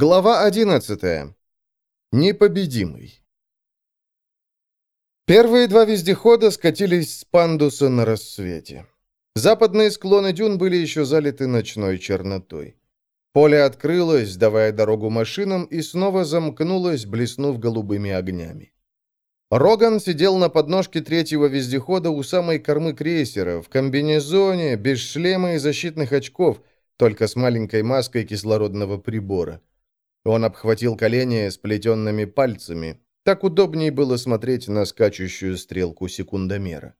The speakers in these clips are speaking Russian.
Глава 11. Непобедимый. Первые два вездехода скатились с пандуса на рассвете. Западные склоны дюн были еще залиты ночной чернотой. Поле открылось, давая дорогу машинам, и снова замкнулось, блеснув голубыми огнями. Роган сидел на подножке третьего вездехода у самой кормы крейсера, в комбинезоне, без шлема и защитных очков, только с маленькой маской кислородного прибора. Он обхватил колени сплетенными пальцами. Так удобнее было смотреть на скачущую стрелку секундомера.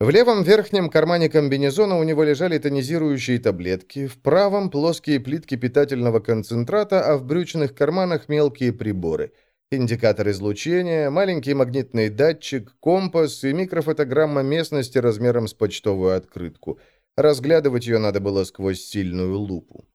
В левом верхнем кармане комбинезона у него лежали тонизирующие таблетки, в правом плоские плитки питательного концентрата, а в брючных карманах мелкие приборы. Индикатор излучения, маленький магнитный датчик, компас и микрофотограмма местности размером с почтовую открытку. Разглядывать ее надо было сквозь сильную лупу.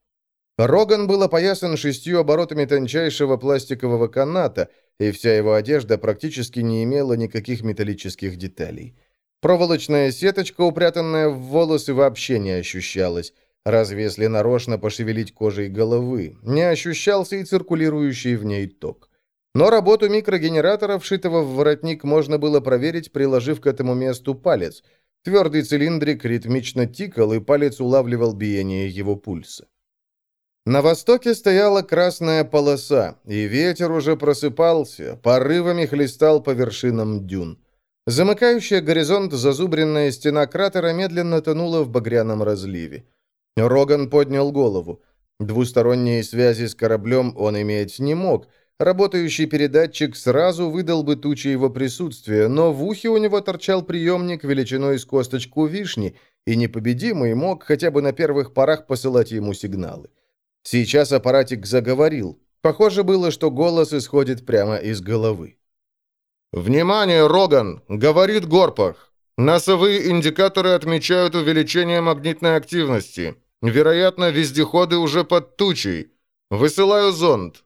Роган был опоясан шестью оборотами тончайшего пластикового каната, и вся его одежда практически не имела никаких металлических деталей. Проволочная сеточка, упрятанная в волосы, вообще не ощущалась, разве если нарочно пошевелить кожей головы, не ощущался и циркулирующий в ней ток. Но работу микрогенератора, вшитого в воротник, можно было проверить, приложив к этому месту палец. Твердый цилиндрик ритмично тикал, и палец улавливал биение его пульса. На востоке стояла красная полоса, и ветер уже просыпался, порывами хлестал по вершинам дюн. Замыкающая горизонт зазубренная стена кратера медленно тонула в багряном разливе. Роган поднял голову. Двусторонние связи с кораблем он иметь не мог. Работающий передатчик сразу выдал бы тучи его присутствия, но в ухе у него торчал приемник величиной с косточку вишни, и непобедимый мог хотя бы на первых порах посылать ему сигналы. Сейчас аппаратик заговорил. Похоже было, что голос исходит прямо из головы. «Внимание, Роган!» — говорит Горпах. «Носовые индикаторы отмечают увеличение магнитной активности. Вероятно, вездеходы уже под тучей. Высылаю зонд».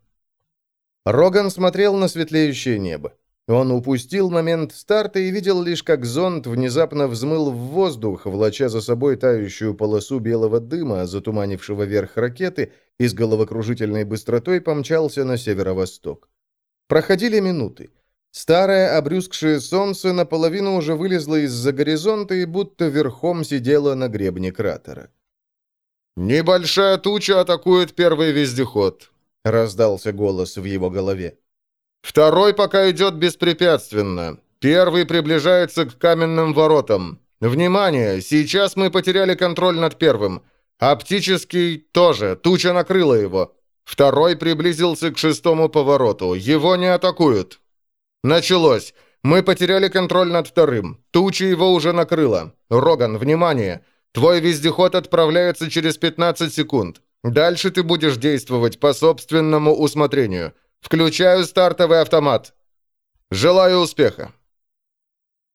Роган смотрел на светлеющее небо. Он упустил момент старта и видел лишь, как зонд внезапно взмыл в воздух, влача за собой тающую полосу белого дыма, затуманившего верх ракеты, и с головокружительной быстротой помчался на северо-восток. Проходили минуты. Старое обрюзгшее солнце наполовину уже вылезло из-за горизонта и будто верхом сидело на гребне кратера. «Небольшая туча атакует первый вездеход», — раздался голос в его голове. Второй пока идет беспрепятственно. Первый приближается к каменным воротам. Внимание, сейчас мы потеряли контроль над первым. Оптический тоже, туча накрыла его. Второй приблизился к шестому повороту. Его не атакуют. Началось. Мы потеряли контроль над вторым. Туча его уже накрыла. Роган, внимание. Твой вездеход отправляется через 15 секунд. Дальше ты будешь действовать по собственному усмотрению. Включаю стартовый автомат. Желаю успеха.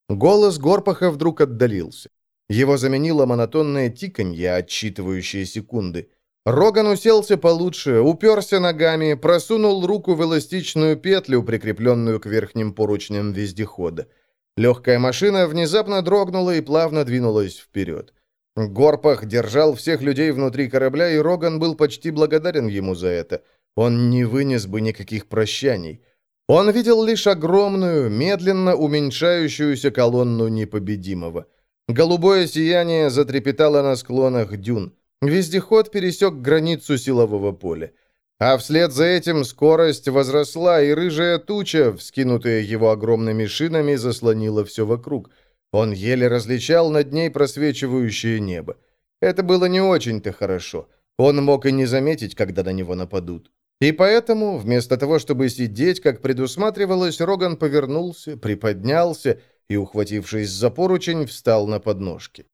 Голос Горпаха вдруг отдалился. Его заменило монотонное тиканье, отсчитывающее секунды. Роган уселся получше, уперся ногами, просунул руку в эластичную петлю, прикрепленную к верхним поручням вездехода. Легкая машина внезапно дрогнула и плавно двинулась вперед. Горпах держал всех людей внутри корабля, и Роган был почти благодарен ему за это – он не вынес бы никаких прощаний. Он видел лишь огромную, медленно уменьшающуюся колонну непобедимого. Голубое сияние затрепетало на склонах дюн. Вездеход пересек границу силового поля. А вслед за этим скорость возросла, и рыжая туча, вскинутая его огромными шинами, заслонила все вокруг. Он еле различал над ней просвечивающее небо. Это было не очень-то хорошо. Он мог и не заметить, когда на него нападут. И поэтому, вместо того, чтобы сидеть, как предусматривалось, Роган повернулся, приподнялся и, ухватившись за поручень, встал на подножки.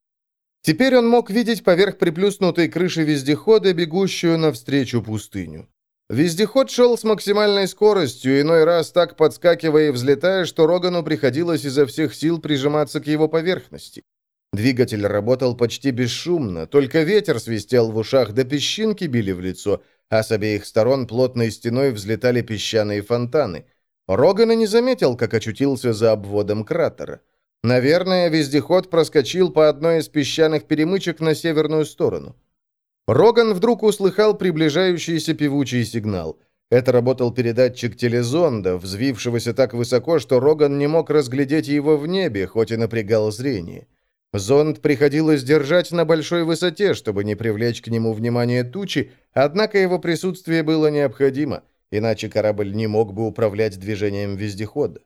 Теперь он мог видеть поверх приплюснутой крыши вездехода, бегущую навстречу пустыню. Вездеход шел с максимальной скоростью, иной раз так подскакивая и взлетая, что Рогану приходилось изо всех сил прижиматься к его поверхности. Двигатель работал почти бесшумно, только ветер свистел в ушах, да песчинки били в лицо – а с обеих сторон плотной стеной взлетали песчаные фонтаны. Роган и не заметил, как очутился за обводом кратера. Наверное, вездеход проскочил по одной из песчаных перемычек на северную сторону. Роган вдруг услыхал приближающийся певучий сигнал. Это работал передатчик телезонда, взвившегося так высоко, что Роган не мог разглядеть его в небе, хоть и напрягал зрение. Зонд приходилось держать на большой высоте, чтобы не привлечь к нему внимание тучи, однако его присутствие было необходимо, иначе корабль не мог бы управлять движением вездехода.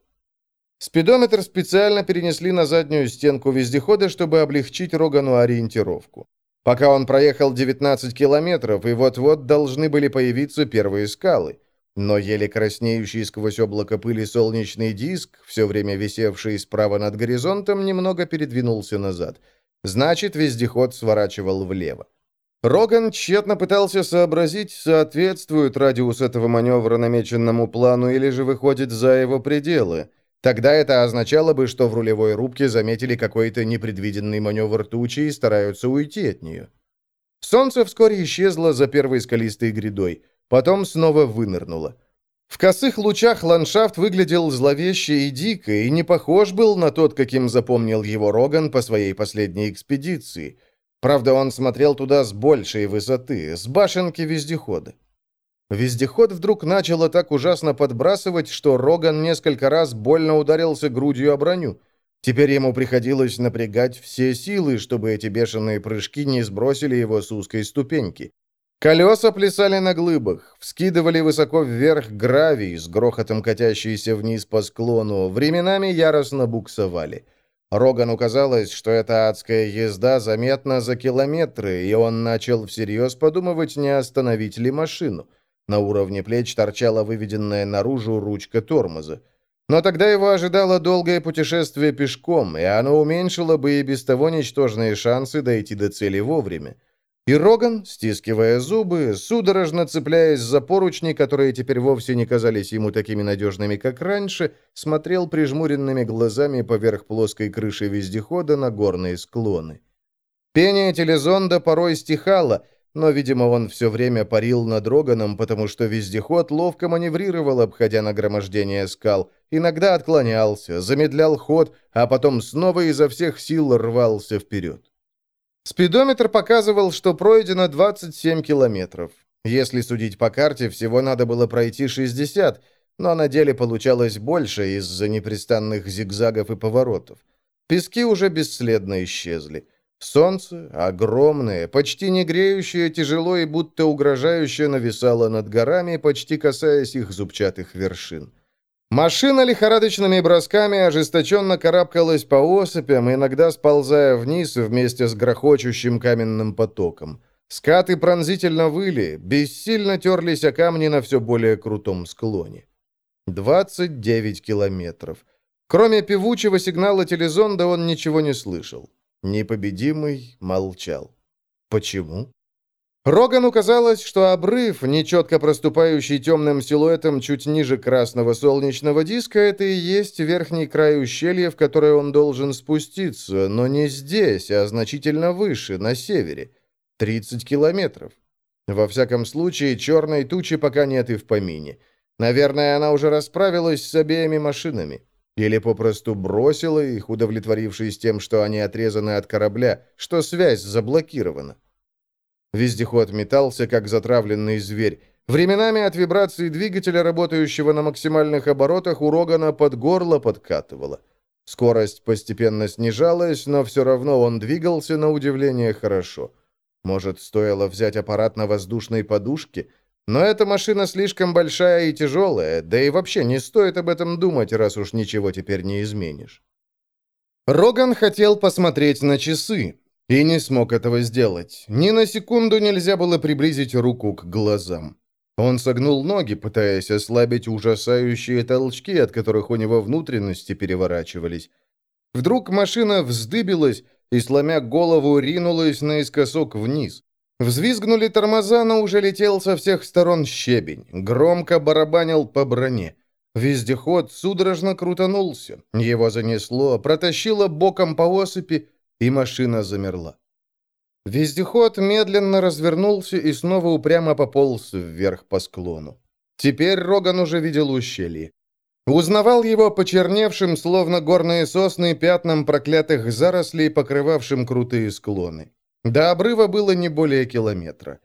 Спидометр специально перенесли на заднюю стенку вездехода, чтобы облегчить Рогану ориентировку. Пока он проехал 19 километров, и вот-вот должны были появиться первые скалы. Но еле краснеющий сквозь облако пыли солнечный диск, все время висевший справа над горизонтом, немного передвинулся назад. Значит, вездеход сворачивал влево. Роган тщетно пытался сообразить, соответствует радиус этого маневра намеченному плану или же выходит за его пределы – Тогда это означало бы, что в рулевой рубке заметили какой-то непредвиденный маневр тучи и стараются уйти от нее. Солнце вскоре исчезло за первой скалистой грядой, потом снова вынырнуло. В косых лучах ландшафт выглядел зловеще и дико, и не похож был на тот, каким запомнил его Роган по своей последней экспедиции. Правда, он смотрел туда с большей высоты, с башенки вездехода. Вездеход вдруг начало так ужасно подбрасывать, что Роган несколько раз больно ударился грудью о броню. Теперь ему приходилось напрягать все силы, чтобы эти бешеные прыжки не сбросили его с узкой ступеньки. Колеса плясали на глыбах, вскидывали высоко вверх гравий, с грохотом катящийся вниз по склону, временами яростно буксовали. Рогану казалось, что эта адская езда заметна за километры, и он начал всерьез подумывать, не остановить ли машину. На уровне плеч торчала выведенная наружу ручка тормоза. Но тогда его ожидало долгое путешествие пешком, и оно уменьшило бы и без того ничтожные шансы дойти до цели вовремя. И Роган, стискивая зубы, судорожно цепляясь за поручни, которые теперь вовсе не казались ему такими надежными, как раньше, смотрел прижмуренными глазами поверх плоской крыши вездехода на горные склоны. Пение телезонда порой стихало, но, видимо, он все время парил над Роганом, потому что вездеход ловко маневрировал, обходя нагромождение скал, иногда отклонялся, замедлял ход, а потом снова изо всех сил рвался вперед. Спидометр показывал, что пройдено 27 километров. Если судить по карте, всего надо было пройти 60, но на деле получалось больше из-за непрестанных зигзагов и поворотов. Пески уже бесследно исчезли. Солнце, огромное, почти не греющее, тяжело и будто угрожающе нависало над горами, почти касаясь их зубчатых вершин. Машина лихорадочными бросками ожесточенно карабкалась по осыпям, иногда сползая вниз вместе с грохочущим каменным потоком. Скаты пронзительно выли, бессильно терлись о камни на все более крутом склоне. 29 километров. Кроме певучего сигнала телезонда он ничего не слышал. Непобедимый молчал. Почему? Рогану казалось, что обрыв, нечетко проступающий темным силуэтом чуть ниже красного солнечного диска, это и есть верхний край ущелья, в которое он должен спуститься, но не здесь, а значительно выше, на севере. 30 километров. Во всяком случае, черной тучи пока нет и в помине. Наверное, она уже расправилась с обеими машинами. Или попросту бросила их, удовлетворившись тем, что они отрезаны от корабля, что связь заблокирована. Вездеход метался, как затравленный зверь. Временами от вибрации двигателя, работающего на максимальных оборотах, у Рогана под горло подкатывало. Скорость постепенно снижалась, но все равно он двигался на удивление хорошо. Может, стоило взять аппарат на воздушной подушке – но эта машина слишком большая и тяжелая, да и вообще не стоит об этом думать, раз уж ничего теперь не изменишь. Роган хотел посмотреть на часы, и не смог этого сделать. Ни на секунду нельзя было приблизить руку к глазам. Он согнул ноги, пытаясь ослабить ужасающие толчки, от которых у него внутренности переворачивались. Вдруг машина вздыбилась и, сломя голову, ринулась наискосок вниз. Взвизгнули тормоза, но уже летел со всех сторон щебень. Громко барабанил по броне. Вездеход судорожно крутанулся. Его занесло, протащило боком по осыпи, и машина замерла. Вездеход медленно развернулся и снова упрямо пополз вверх по склону. Теперь Роган уже видел ущелье. Узнавал его почерневшим, словно горные сосны, пятном проклятых зарослей, покрывавшим крутые склоны. До обрыва было не более километра.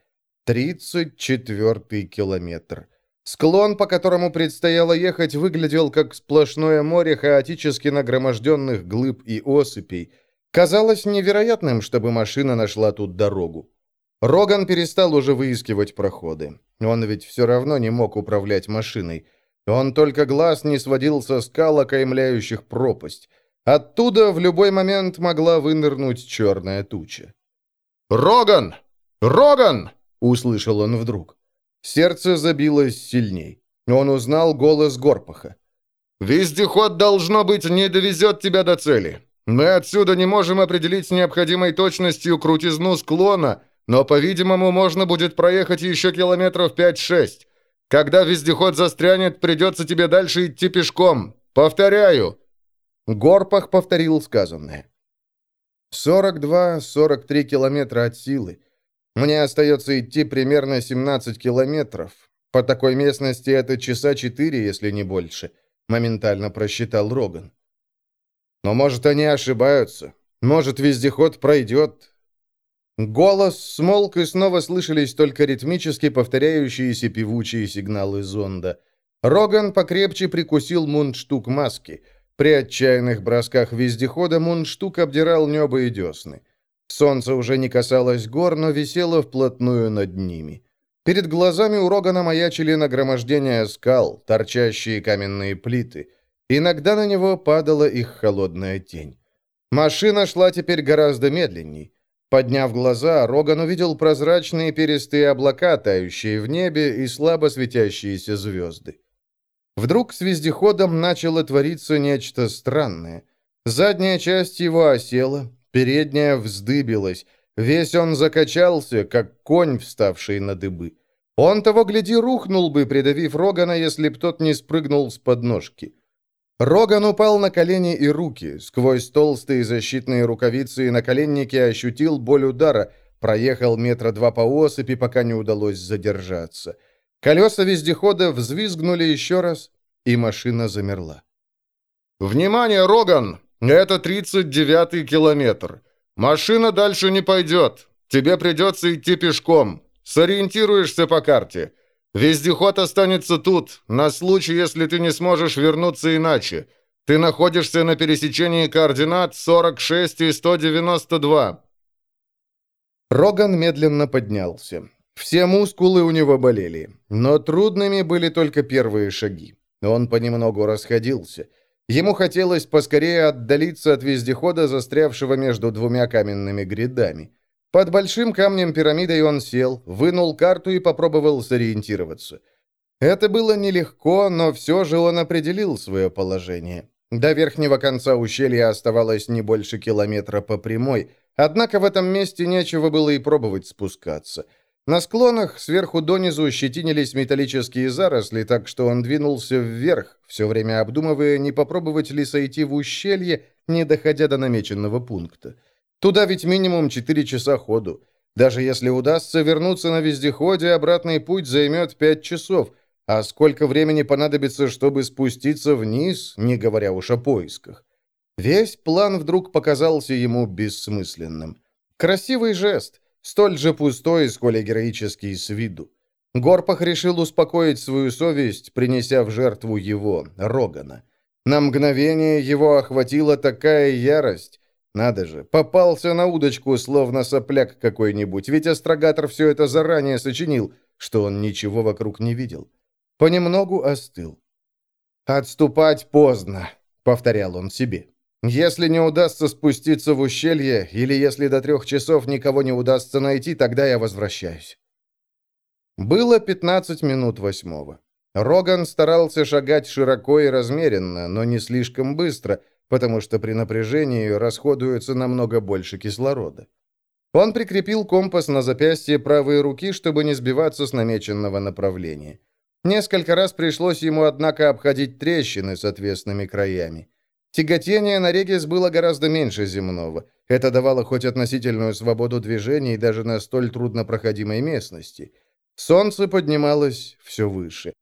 Тридцать четвертый километр. Склон, по которому предстояло ехать, выглядел как сплошное море хаотически нагроможденных глыб и осыпей. Казалось невероятным, чтобы машина нашла тут дорогу. Роган перестал уже выискивать проходы. Он ведь все равно не мог управлять машиной. Он только глаз не сводил со скал, окаймляющих пропасть. Оттуда в любой момент могла вынырнуть черная туча. «Роган! Роган!» — услышал он вдруг. Сердце забилось сильней. Он узнал голос Горпаха. «Вездеход, должно быть, не довезет тебя до цели. Мы отсюда не можем определить с необходимой точностью крутизну склона, но, по-видимому, можно будет проехать еще километров 5-6. Когда вездеход застрянет, придется тебе дальше идти пешком. Повторяю!» Горпах повторил сказанное. «42-43 километра от силы. Мне остается идти примерно 17 километров. По такой местности это часа 4, если не больше», — моментально просчитал Роган. «Но, может, они ошибаются. Может, вездеход пройдет». Голос смолк, и снова слышались только ритмически повторяющиеся певучие сигналы зонда. Роган покрепче прикусил мундштук маски. При отчаянных бросках вездехода мундштук обдирал небо и десны. Солнце уже не касалось гор, но висело вплотную над ними. Перед глазами у Рогана маячили нагромождения скал, торчащие каменные плиты. Иногда на него падала их холодная тень. Машина шла теперь гораздо медленней. Подняв глаза, Роган увидел прозрачные перистые облака, тающие в небе, и слабо светящиеся звезды. Вдруг с вездеходом начало твориться нечто странное. Задняя часть его осела, Передняя вздыбилась. Весь он закачался, как конь, вставший на дыбы. Он того, гляди, рухнул бы, придавив Рогана, если б тот не спрыгнул с подножки. Роган упал на колени и руки. Сквозь толстые защитные рукавицы и наколенники ощутил боль удара. Проехал метра два по осыпи, пока не удалось задержаться. Колеса вездехода взвизгнули еще раз, и машина замерла. «Внимание, Роган! Это 39-й километр. Машина дальше не пойдет. Тебе придется идти пешком. Сориентируешься по карте. Вездеход останется тут, на случай, если ты не сможешь вернуться иначе. Ты находишься на пересечении координат 46 и 192. Роган медленно поднялся. Все мускулы у него болели, но трудными были только первые шаги. Он понемногу расходился. Ему хотелось поскорее отдалиться от вездехода, застрявшего между двумя каменными грядами. Под большим камнем пирамидой он сел, вынул карту и попробовал сориентироваться. Это было нелегко, но все же он определил свое положение. До верхнего конца ущелья оставалось не больше километра по прямой, однако в этом месте нечего было и пробовать спускаться – на склонах сверху донизу щетинились металлические заросли, так что он двинулся вверх, все время обдумывая, не попробовать ли сойти в ущелье, не доходя до намеченного пункта. Туда ведь минимум 4 часа ходу. Даже если удастся вернуться на вездеходе, обратный путь займет 5 часов. А сколько времени понадобится, чтобы спуститься вниз, не говоря уж о поисках? Весь план вдруг показался ему бессмысленным. Красивый жест — столь же пустой, сколь и героический с виду. Горпах решил успокоить свою совесть, принеся в жертву его, Рогана. На мгновение его охватила такая ярость. Надо же, попался на удочку, словно сопляк какой-нибудь, ведь астрогатор все это заранее сочинил, что он ничего вокруг не видел. Понемногу остыл. «Отступать поздно», — повторял он себе. Если не удастся спуститься в ущелье, или если до трех часов никого не удастся найти, тогда я возвращаюсь. Было 15 минут восьмого. Роган старался шагать широко и размеренно, но не слишком быстро, потому что при напряжении расходуется намного больше кислорода. Он прикрепил компас на запястье правой руки, чтобы не сбиваться с намеченного направления. Несколько раз пришлось ему, однако, обходить трещины с отвесными краями. Тяготение на Регис было гораздо меньше земного. Это давало хоть относительную свободу движений даже на столь труднопроходимой местности. Солнце поднималось все выше.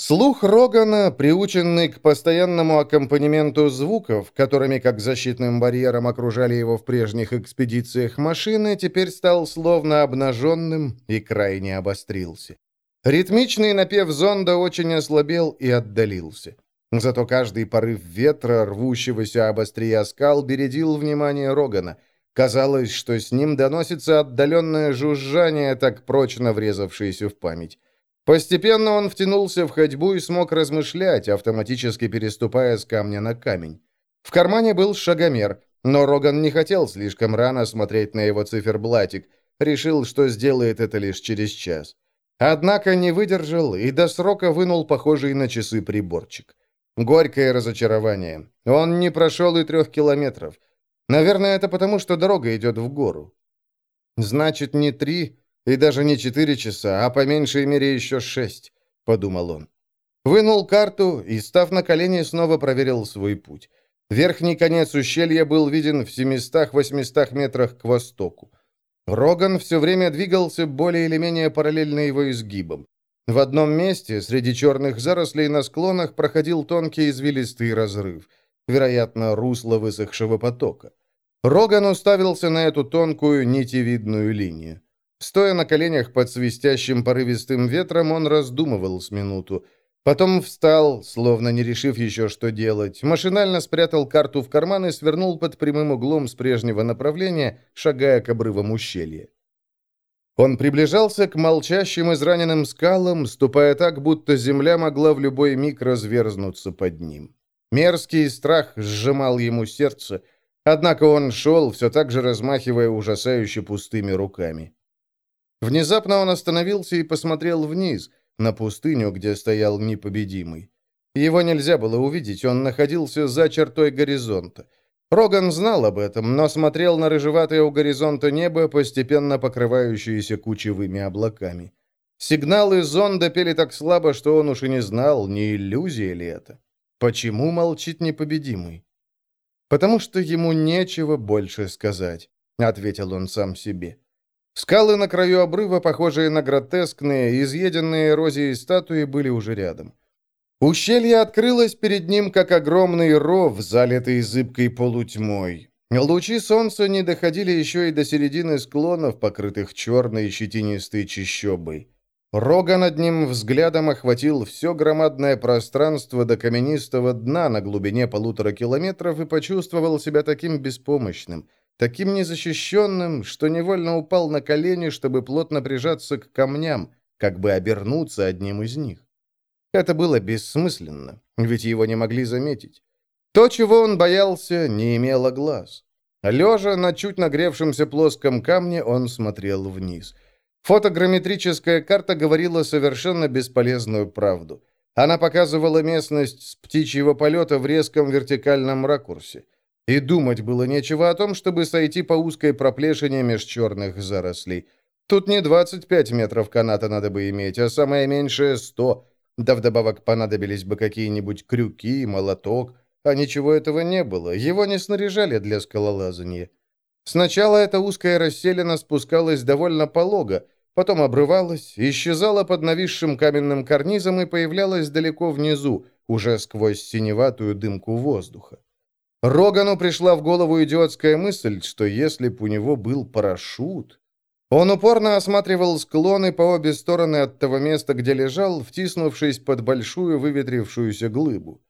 Слух Рогана, приученный к постоянному аккомпанементу звуков, которыми как защитным барьером окружали его в прежних экспедициях машины, теперь стал словно обнаженным и крайне обострился. Ритмичный напев зонда очень ослабел и отдалился. Зато каждый порыв ветра, рвущегося об острия скал, бередил внимание Рогана. Казалось, что с ним доносится отдаленное жужжание, так прочно врезавшееся в память. Постепенно он втянулся в ходьбу и смог размышлять, автоматически переступая с камня на камень. В кармане был шагомер, но Роган не хотел слишком рано смотреть на его циферблатик, решил, что сделает это лишь через час. Однако не выдержал и до срока вынул похожий на часы приборчик. Горькое разочарование. Он не прошел и трех километров. Наверное, это потому, что дорога идет в гору. Значит, не три, и даже не четыре часа, а по меньшей мере еще шесть, подумал он. Вынул карту и, став на колени, снова проверил свой путь. Верхний конец ущелья был виден в 700-800 метрах к востоку. Роган все время двигался более или менее параллельно его изгибам. В одном месте, среди черных зарослей на склонах, проходил тонкий извилистый разрыв, вероятно, русло высохшего потока. Роган уставился на эту тонкую нитевидную линию. Стоя на коленях под свистящим порывистым ветром, он раздумывал с минуту. Потом встал, словно не решив еще, что делать, машинально спрятал карту в карман и свернул под прямым углом с прежнего направления, шагая к обрывам ущелья. Он приближался к молчащим израненным скалам, ступая так, будто земля могла в любой миг разверзнуться под ним. Мерзкий страх сжимал ему сердце, однако он шел, все так же размахивая ужасающе пустыми руками. Внезапно он остановился и посмотрел вниз, на пустыню, где стоял непобедимый. Его нельзя было увидеть, он находился за чертой горизонта. Роган знал об этом, но смотрел на рыжеватое у горизонта небо, постепенно покрывающееся кучевыми облаками. Сигналы зонда пели так слабо, что он уж и не знал, не иллюзия ли это. Почему молчит непобедимый? «Потому что ему нечего больше сказать», — ответил он сам себе. Скалы на краю обрыва, похожие на гротескные, изъеденные эрозией статуи, были уже рядом. Ущелье открылось перед ним, как огромный ров, залитый зыбкой полутьмой. Лучи солнца не доходили еще и до середины склонов, покрытых черной щетинистой чащобой. Рога над ним взглядом охватил все громадное пространство до каменистого дна на глубине полутора километров и почувствовал себя таким беспомощным, таким незащищенным, что невольно упал на колени, чтобы плотно прижаться к камням, как бы обернуться одним из них. Это было бессмысленно, ведь его не могли заметить. То, чего он боялся, не имело глаз. Лежа на чуть нагревшемся плоском камне, он смотрел вниз. Фотограмметрическая карта говорила совершенно бесполезную правду. Она показывала местность с птичьего полета в резком вертикальном ракурсе. И думать было нечего о том, чтобы сойти по узкой проплешине меж черных зарослей. Тут не 25 метров каната надо бы иметь, а самое меньшее 100. Да вдобавок понадобились бы какие-нибудь крюки, молоток. А ничего этого не было, его не снаряжали для скалолазания. Сначала эта узкая расселена спускалась довольно полого, потом обрывалась, исчезала под нависшим каменным карнизом и появлялась далеко внизу, уже сквозь синеватую дымку воздуха. Рогану пришла в голову идиотская мысль, что если б у него был парашют... Он упорно осматривал склоны по обе стороны от того места, где лежал, втиснувшись под большую выветрившуюся глыбу.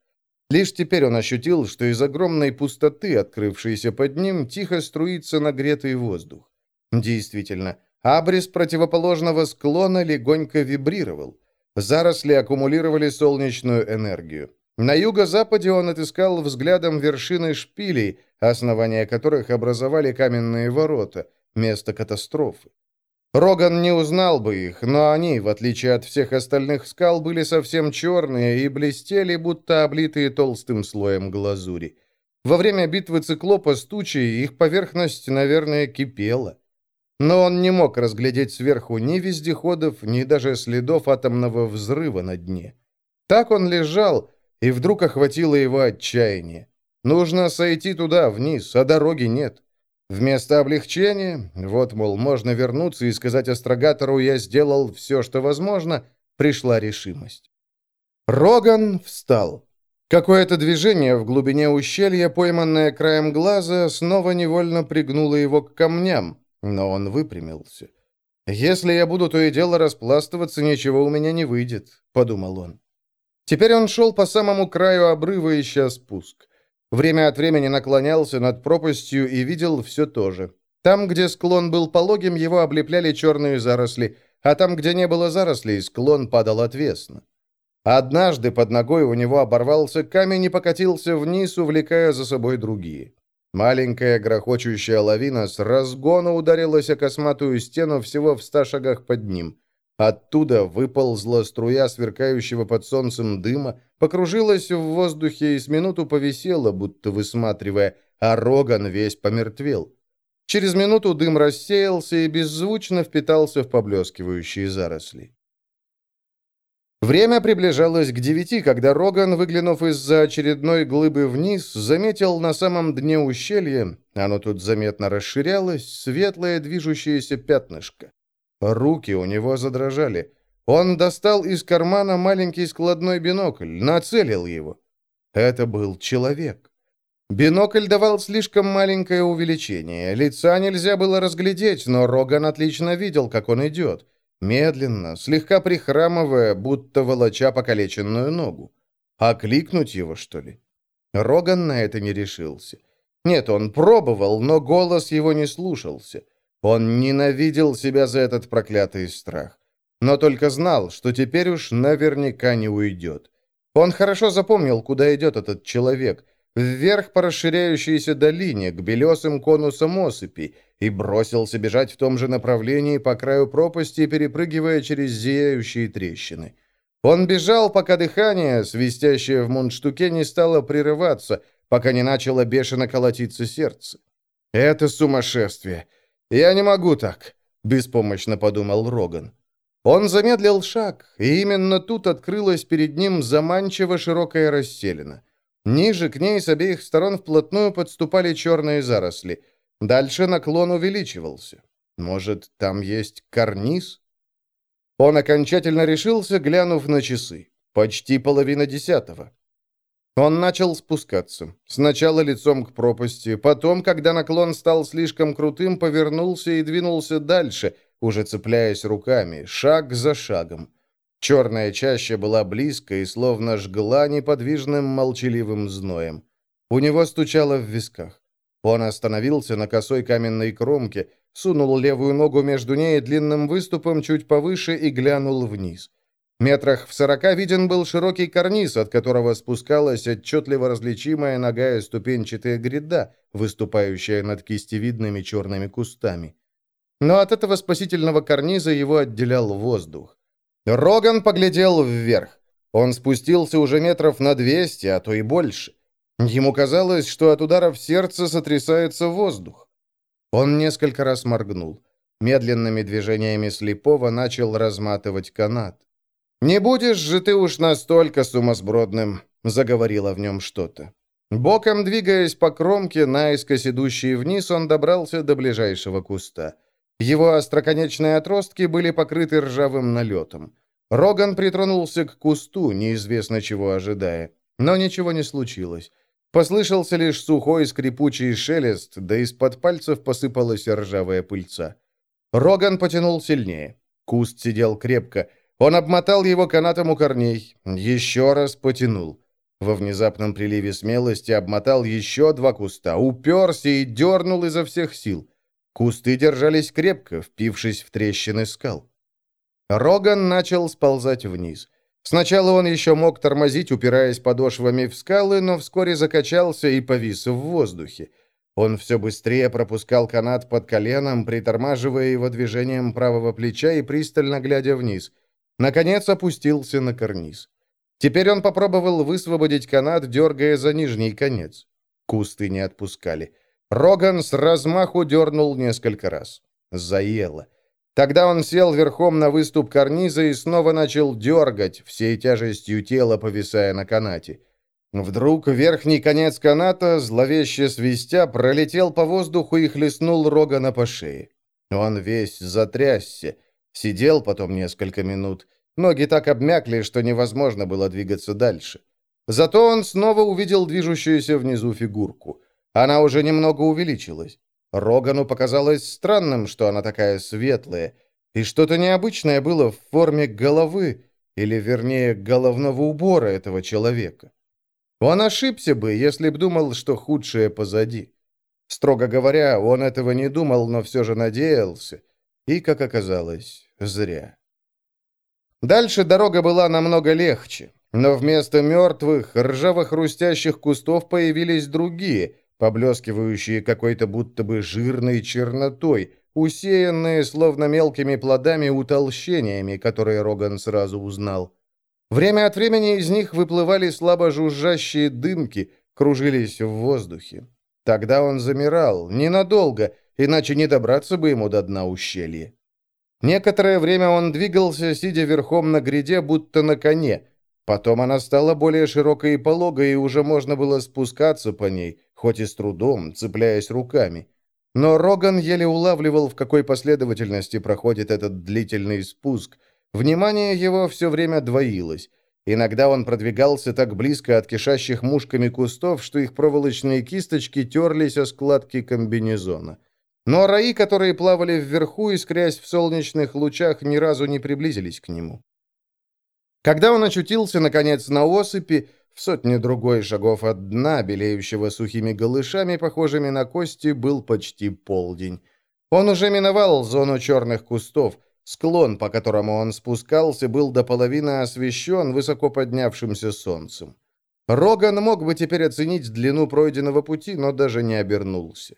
Лишь теперь он ощутил, что из огромной пустоты, открывшейся под ним, тихо струится нагретый воздух. Действительно, абрис противоположного склона легонько вибрировал. Заросли аккумулировали солнечную энергию. На юго-западе он отыскал взглядом вершины шпилей, основания которых образовали каменные ворота, место катастрофы. Роган не узнал бы их, но они, в отличие от всех остальных скал, были совсем черные и блестели, будто облитые толстым слоем глазури. Во время битвы циклопа с тучей их поверхность, наверное, кипела. Но он не мог разглядеть сверху ни вездеходов, ни даже следов атомного взрыва на дне. Так он лежал, и вдруг охватило его отчаяние. Нужно сойти туда, вниз, а дороги нет. Вместо облегчения, вот, мол, можно вернуться и сказать астрогатору «я сделал все, что возможно», пришла решимость. Роган встал. Какое-то движение в глубине ущелья, пойманное краем глаза, снова невольно пригнуло его к камням, но он выпрямился. «Если я буду то и дело распластываться, ничего у меня не выйдет», — подумал он. Теперь он шел по самому краю обрыва, ища спуск. Время от времени наклонялся над пропастью и видел все то же. Там, где склон был пологим, его облепляли черные заросли, а там, где не было зарослей, склон падал отвесно. Однажды под ногой у него оборвался камень и покатился вниз, увлекая за собой другие. Маленькая грохочущая лавина с разгона ударилась о косматую стену всего в ста шагах под ним. Оттуда выползла струя сверкающего под солнцем дыма, покружилась в воздухе и с минуту повисела, будто высматривая, а Роган весь помертвел. Через минуту дым рассеялся и беззвучно впитался в поблескивающие заросли. Время приближалось к девяти, когда Роган, выглянув из-за очередной глыбы вниз, заметил на самом дне ущелья, оно тут заметно расширялось, светлое движущееся пятнышко. Руки у него задрожали. Он достал из кармана маленький складной бинокль, нацелил его. Это был человек. Бинокль давал слишком маленькое увеличение. Лица нельзя было разглядеть, но Роган отлично видел, как он идет. Медленно, слегка прихрамывая, будто волоча покалеченную ногу. Окликнуть его, что ли? Роган на это не решился. Нет, он пробовал, но голос его не слушался. Он ненавидел себя за этот проклятый страх. Но только знал, что теперь уж наверняка не уйдет. Он хорошо запомнил, куда идет этот человек. Вверх по расширяющейся долине, к белесым конусам осыпи, и бросился бежать в том же направлении по краю пропасти, перепрыгивая через зияющие трещины. Он бежал, пока дыхание, свистящее в мундштуке, не стало прерываться, пока не начало бешено колотиться сердце. «Это сумасшествие! «Я не могу так», — беспомощно подумал Роган. Он замедлил шаг, и именно тут открылась перед ним заманчиво широкая расселена. Ниже к ней с обеих сторон вплотную подступали черные заросли. Дальше наклон увеличивался. Может, там есть карниз? Он окончательно решился, глянув на часы. Почти половина десятого. Он начал спускаться. Сначала лицом к пропасти, потом, когда наклон стал слишком крутым, повернулся и двинулся дальше, уже цепляясь руками, шаг за шагом. Черная чаща была близко и словно жгла неподвижным молчаливым зноем. У него стучало в висках. Он остановился на косой каменной кромке, сунул левую ногу между ней и длинным выступом чуть повыше и глянул вниз. Метрах в сорока виден был широкий карниз, от которого спускалась отчетливо различимая ногая ступенчатая гряда, выступающая над кистевидными черными кустами. Но от этого спасительного карниза его отделял воздух. Роган поглядел вверх. Он спустился уже метров на двести, а то и больше. Ему казалось, что от ударов сердца сотрясается воздух. Он несколько раз моргнул. Медленными движениями слепого начал разматывать канат. «Не будешь же ты уж настолько сумасбродным», — заговорило в нем что-то. Боком двигаясь по кромке, наискось идущей вниз, он добрался до ближайшего куста. Его остроконечные отростки были покрыты ржавым налетом. Роган притронулся к кусту, неизвестно чего ожидая. Но ничего не случилось. Послышался лишь сухой скрипучий шелест, да из-под пальцев посыпалась ржавая пыльца. Роган потянул сильнее. Куст сидел крепко, он обмотал его канатом у корней, еще раз потянул. Во внезапном приливе смелости обмотал еще два куста, уперся и дернул изо всех сил. Кусты держались крепко, впившись в трещины скал. Роган начал сползать вниз. Сначала он еще мог тормозить, упираясь подошвами в скалы, но вскоре закачался и повис в воздухе. Он все быстрее пропускал канат под коленом, притормаживая его движением правого плеча и пристально глядя вниз – Наконец опустился на карниз. Теперь он попробовал высвободить канат, дергая за нижний конец. Кусты не отпускали. Роган с размаху дернул несколько раз. Заело. Тогда он сел верхом на выступ карниза и снова начал дергать, всей тяжестью тела повисая на канате. Вдруг верхний конец каната, зловеще свистя, пролетел по воздуху и хлестнул Рогана по шее. Он весь затрясся. Сидел потом несколько минут, Ноги так обмякли, что невозможно было двигаться дальше. Зато он снова увидел движущуюся внизу фигурку. Она уже немного увеличилась. Рогану показалось странным, что она такая светлая, и что-то необычное было в форме головы, или, вернее, головного убора этого человека. Он ошибся бы, если б думал, что худшее позади. Строго говоря, он этого не думал, но все же надеялся. И, как оказалось, зря. Дальше дорога была намного легче, но вместо мертвых, ржаво-хрустящих кустов появились другие, поблескивающие какой-то будто бы жирной чернотой, усеянные словно мелкими плодами утолщениями, которые Роган сразу узнал. Время от времени из них выплывали слабо жужжащие дымки, кружились в воздухе. Тогда он замирал, ненадолго, иначе не добраться бы ему до дна ущелья. Некоторое время он двигался, сидя верхом на гряде, будто на коне. Потом она стала более широкой и пологой, и уже можно было спускаться по ней, хоть и с трудом, цепляясь руками. Но Роган еле улавливал, в какой последовательности проходит этот длительный спуск. Внимание его все время двоилось. Иногда он продвигался так близко от кишащих мушками кустов, что их проволочные кисточки терлись о складки комбинезона. Но раи, которые плавали вверху, искрясь в солнечных лучах, ни разу не приблизились к нему. Когда он очутился, наконец, на осыпи, в сотне другой шагов от дна, белеющего сухими голышами, похожими на кости, был почти полдень. Он уже миновал зону черных кустов. Склон, по которому он спускался, был до половины освещен высоко поднявшимся солнцем. Роган мог бы теперь оценить длину пройденного пути, но даже не обернулся.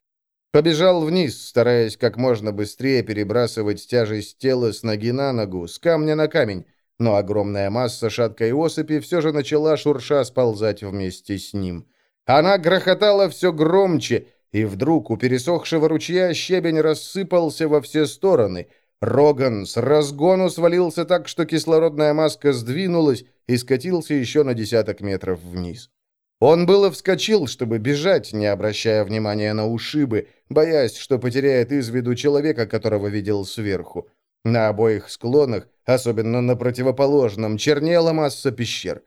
Побежал вниз, стараясь как можно быстрее перебрасывать тяжесть тела с ноги на ногу, с камня на камень, но огромная масса шаткой осыпи все же начала шурша сползать вместе с ним. Она грохотала все громче, и вдруг у пересохшего ручья щебень рассыпался во все стороны. Роган с разгону свалился так, что кислородная маска сдвинулась и скатился еще на десяток метров вниз. Он было вскочил, чтобы бежать, не обращая внимания на ушибы, боясь, что потеряет из виду человека, которого видел сверху. На обоих склонах, особенно на противоположном, чернела масса пещер.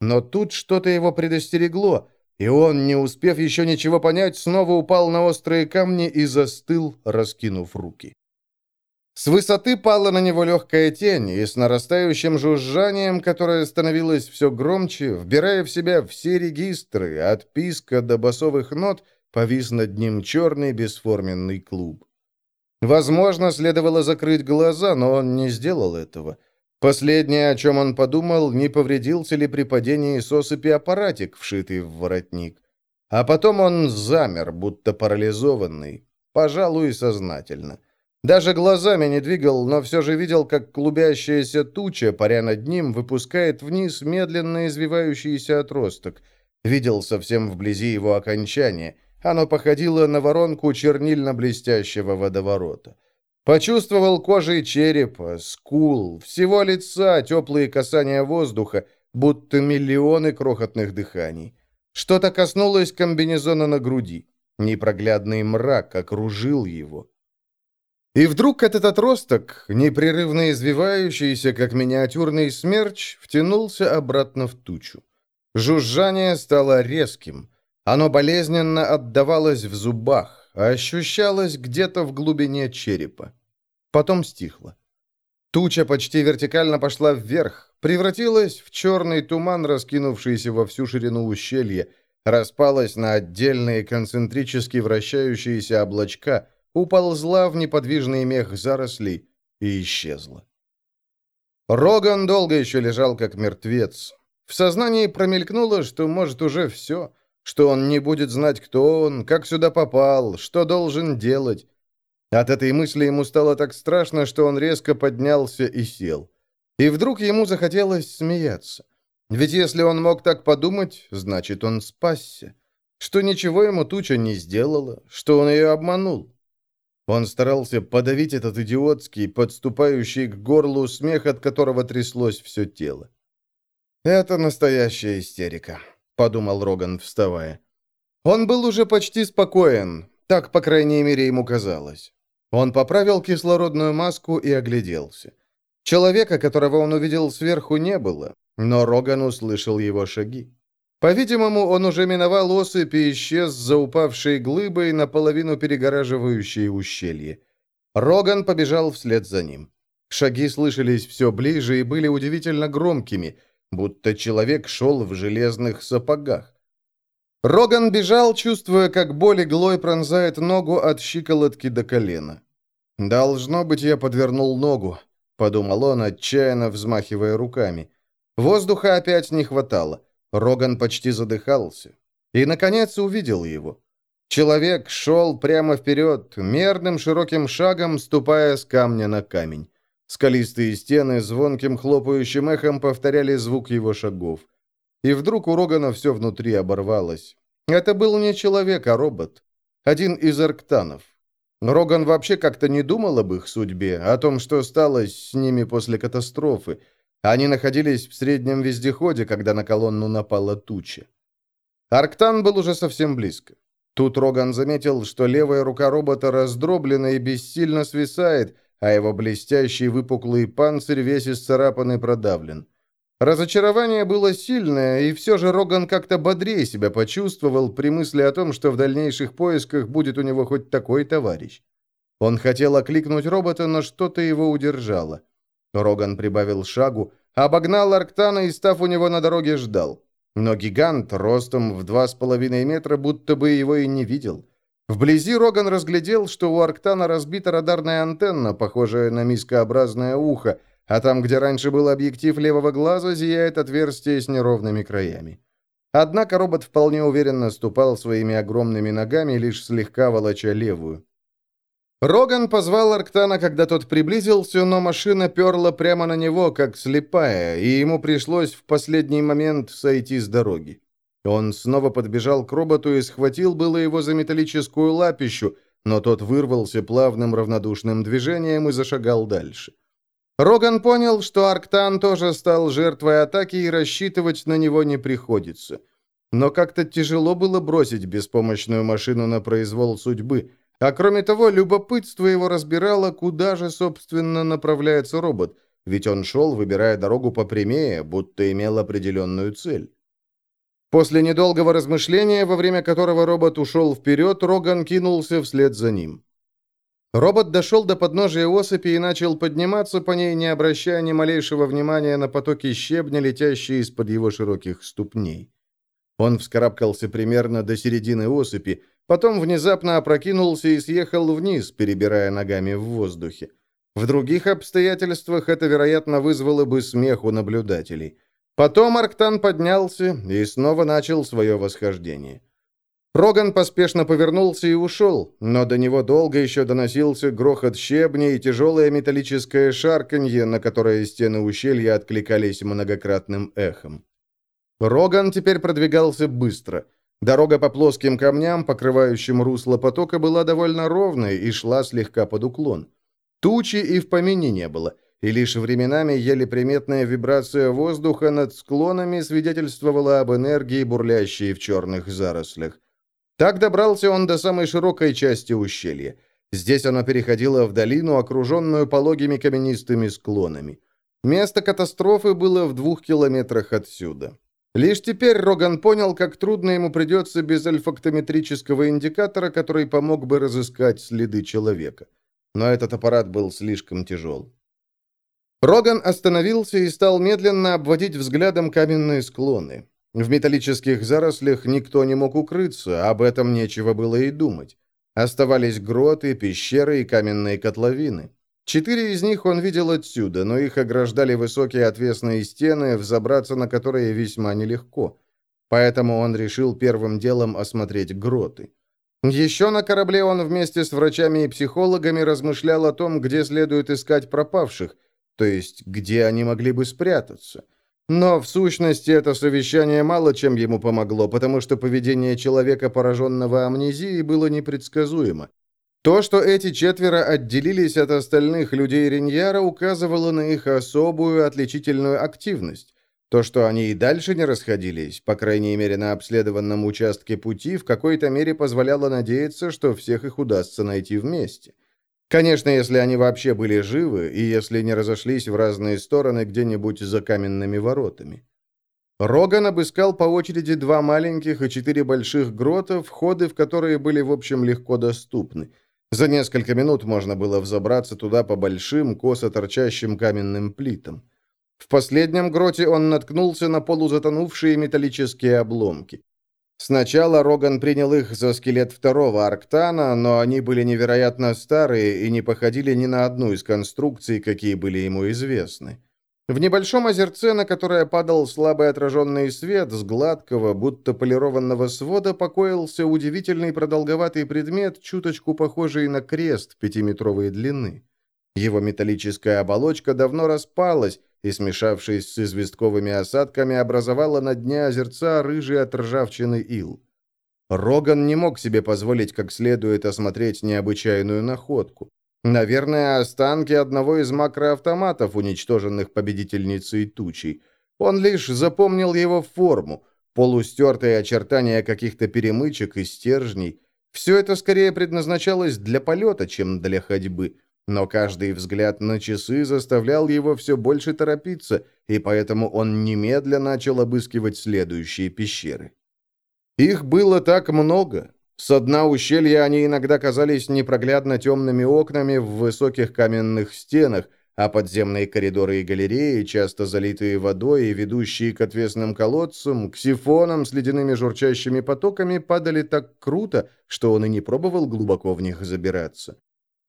Но тут что-то его предостерегло, и он, не успев еще ничего понять, снова упал на острые камни и застыл, раскинув руки. С высоты пала на него легкая тень, и с нарастающим жужжанием, которое становилось все громче, вбирая в себя все регистры, от писка до басовых нот, повис над ним черный бесформенный клуб. Возможно, следовало закрыть глаза, но он не сделал этого. Последнее, о чем он подумал, не повредился ли при падении с осыпи аппаратик, вшитый в воротник. А потом он замер, будто парализованный, пожалуй, сознательно. Даже глазами не двигал, но все же видел, как клубящаяся туча, паря над ним, выпускает вниз медленно извивающийся отросток. Видел совсем вблизи его окончание. Оно походило на воронку чернильно-блестящего водоворота. Почувствовал кожей черепа, скул, всего лица теплые касания воздуха, будто миллионы крохотных дыханий. Что-то коснулось комбинезона на груди. Непроглядный мрак окружил его. И вдруг этот отросток, непрерывно извивающийся, как миниатюрный смерч, втянулся обратно в тучу. Жужжание стало резким. Оно болезненно отдавалось в зубах, а ощущалось где-то в глубине черепа. Потом стихло. Туча почти вертикально пошла вверх, превратилась в черный туман, раскинувшийся во всю ширину ущелья, распалась на отдельные концентрически вращающиеся облачка — уползла в неподвижный мех зарослей и исчезла. Роган долго еще лежал как мертвец. В сознании промелькнуло, что, может, уже все, что он не будет знать, кто он, как сюда попал, что должен делать. От этой мысли ему стало так страшно, что он резко поднялся и сел. И вдруг ему захотелось смеяться. Ведь если он мог так подумать, значит, он спасся. Что ничего ему туча не сделала, что он ее обманул. Он старался подавить этот идиотский, подступающий к горлу смех, от которого тряслось все тело. «Это настоящая истерика», — подумал Роган, вставая. Он был уже почти спокоен, так, по крайней мере, ему казалось. Он поправил кислородную маску и огляделся. Человека, которого он увидел сверху, не было, но Роган услышал его шаги. По-видимому, он уже миновал осыпь и исчез за упавшей глыбой, наполовину перегораживающей ущелье. Роган побежал вслед за ним. Шаги слышались все ближе и были удивительно громкими, будто человек шел в железных сапогах. Роган бежал, чувствуя, как боль иглой пронзает ногу от щиколотки до колена. «Должно быть, я подвернул ногу», — подумал он, отчаянно взмахивая руками. Воздуха опять не хватало. Роган почти задыхался. И, наконец, увидел его. Человек шел прямо вперед, мерным широким шагом, ступая с камня на камень. Скалистые стены звонким хлопающим эхом повторяли звук его шагов. И вдруг у Рогана все внутри оборвалось. Это был не человек, а робот. Один из арктанов. Роган вообще как-то не думал об их судьбе, о том, что стало с ними после катастрофы. Они находились в среднем вездеходе, когда на колонну напала туча. Арктан был уже совсем близко. Тут Роган заметил, что левая рука робота раздроблена и бессильно свисает, а его блестящий выпуклый панцирь весь исцарапан и продавлен. Разочарование было сильное, и все же Роган как-то бодрее себя почувствовал при мысли о том, что в дальнейших поисках будет у него хоть такой товарищ. Он хотел окликнуть робота, но что-то его удержало. Роган прибавил шагу, обогнал Арктана и, став у него на дороге, ждал. Но гигант, ростом в два с половиной метра, будто бы его и не видел. Вблизи Роган разглядел, что у Арктана разбита радарная антенна, похожая на мискообразное ухо, а там, где раньше был объектив левого глаза, зияет отверстие с неровными краями. Однако робот вполне уверенно ступал своими огромными ногами, лишь слегка волоча левую. Роган позвал Арктана, когда тот приблизился, но машина перла прямо на него, как слепая, и ему пришлось в последний момент сойти с дороги. Он снова подбежал к роботу и схватил было его за металлическую лапищу, но тот вырвался плавным равнодушным движением и зашагал дальше. Роган понял, что Арктан тоже стал жертвой атаки и рассчитывать на него не приходится. Но как-то тяжело было бросить беспомощную машину на произвол судьбы. А кроме того, любопытство его разбирало, куда же, собственно, направляется робот, ведь он шел, выбирая дорогу попрямее, будто имел определенную цель. После недолгого размышления, во время которого робот ушел вперед, Роган кинулся вслед за ним. Робот дошел до подножия осыпи и начал подниматься по ней, не обращая ни малейшего внимания на потоки щебня, летящие из-под его широких ступней. Он вскарабкался примерно до середины осыпи, потом внезапно опрокинулся и съехал вниз, перебирая ногами в воздухе. В других обстоятельствах это, вероятно, вызвало бы смех у наблюдателей. Потом Арктан поднялся и снова начал свое восхождение. Роган поспешно повернулся и ушел, но до него долго еще доносился грохот щебня и тяжелое металлическое шарканье, на которое стены ущелья откликались многократным эхом. Роган теперь продвигался быстро. Дорога по плоским камням, покрывающим русло потока, была довольно ровной и шла слегка под уклон. Тучи и в помине не было, и лишь временами еле приметная вибрация воздуха над склонами свидетельствовала об энергии, бурлящей в черных зарослях. Так добрался он до самой широкой части ущелья. Здесь оно переходило в долину, окруженную пологими каменистыми склонами. Место катастрофы было в двух километрах отсюда. Лишь теперь Роган понял, как трудно ему придется без альфактометрического индикатора, который помог бы разыскать следы человека. Но этот аппарат был слишком тяжел. Роган остановился и стал медленно обводить взглядом каменные склоны. В металлических зарослях никто не мог укрыться, об этом нечего было и думать. Оставались гроты, пещеры и каменные котловины. Четыре из них он видел отсюда, но их ограждали высокие отвесные стены, взобраться на которые весьма нелегко. Поэтому он решил первым делом осмотреть гроты. Еще на корабле он вместе с врачами и психологами размышлял о том, где следует искать пропавших, то есть где они могли бы спрятаться – но, в сущности, это совещание мало чем ему помогло, потому что поведение человека, пораженного амнезией, было непредсказуемо. То, что эти четверо отделились от остальных людей Риньяра, указывало на их особую отличительную активность. То, что они и дальше не расходились, по крайней мере на обследованном участке пути, в какой-то мере позволяло надеяться, что всех их удастся найти вместе. Конечно, если они вообще были живы, и если не разошлись в разные стороны где-нибудь за каменными воротами. Роган обыскал по очереди два маленьких и четыре больших грота, входы в которые были, в общем, легко доступны. За несколько минут можно было взобраться туда по большим, косо торчащим каменным плитам. В последнем гроте он наткнулся на полузатонувшие металлические обломки. Сначала Роган принял их за скелет второго Арктана, но они были невероятно старые и не походили ни на одну из конструкций, какие были ему известны. В небольшом озерце, на которое падал слабый отраженный свет, с гладкого, будто полированного свода покоился удивительный продолговатый предмет, чуточку похожий на крест пятиметровой длины. Его металлическая оболочка давно распалась и, смешавшись с известковыми осадками, образовала на дне озерца рыжий от ржавчины ил. Роган не мог себе позволить как следует осмотреть необычайную находку. Наверное, останки одного из макроавтоматов, уничтоженных победительницей тучей. Он лишь запомнил его форму, полустертые очертания каких-то перемычек и стержней. Все это скорее предназначалось для полета, чем для ходьбы. Но каждый взгляд на часы заставлял его все больше торопиться, и поэтому он немедленно начал обыскивать следующие пещеры. Их было так много, со дна ущелья они иногда казались непроглядно темными окнами в высоких каменных стенах, а подземные коридоры и галереи, часто залитые водой и ведущие к отвесным колодцам, к сифонам с ледяными журчащими потоками, падали так круто, что он и не пробовал глубоко в них забираться.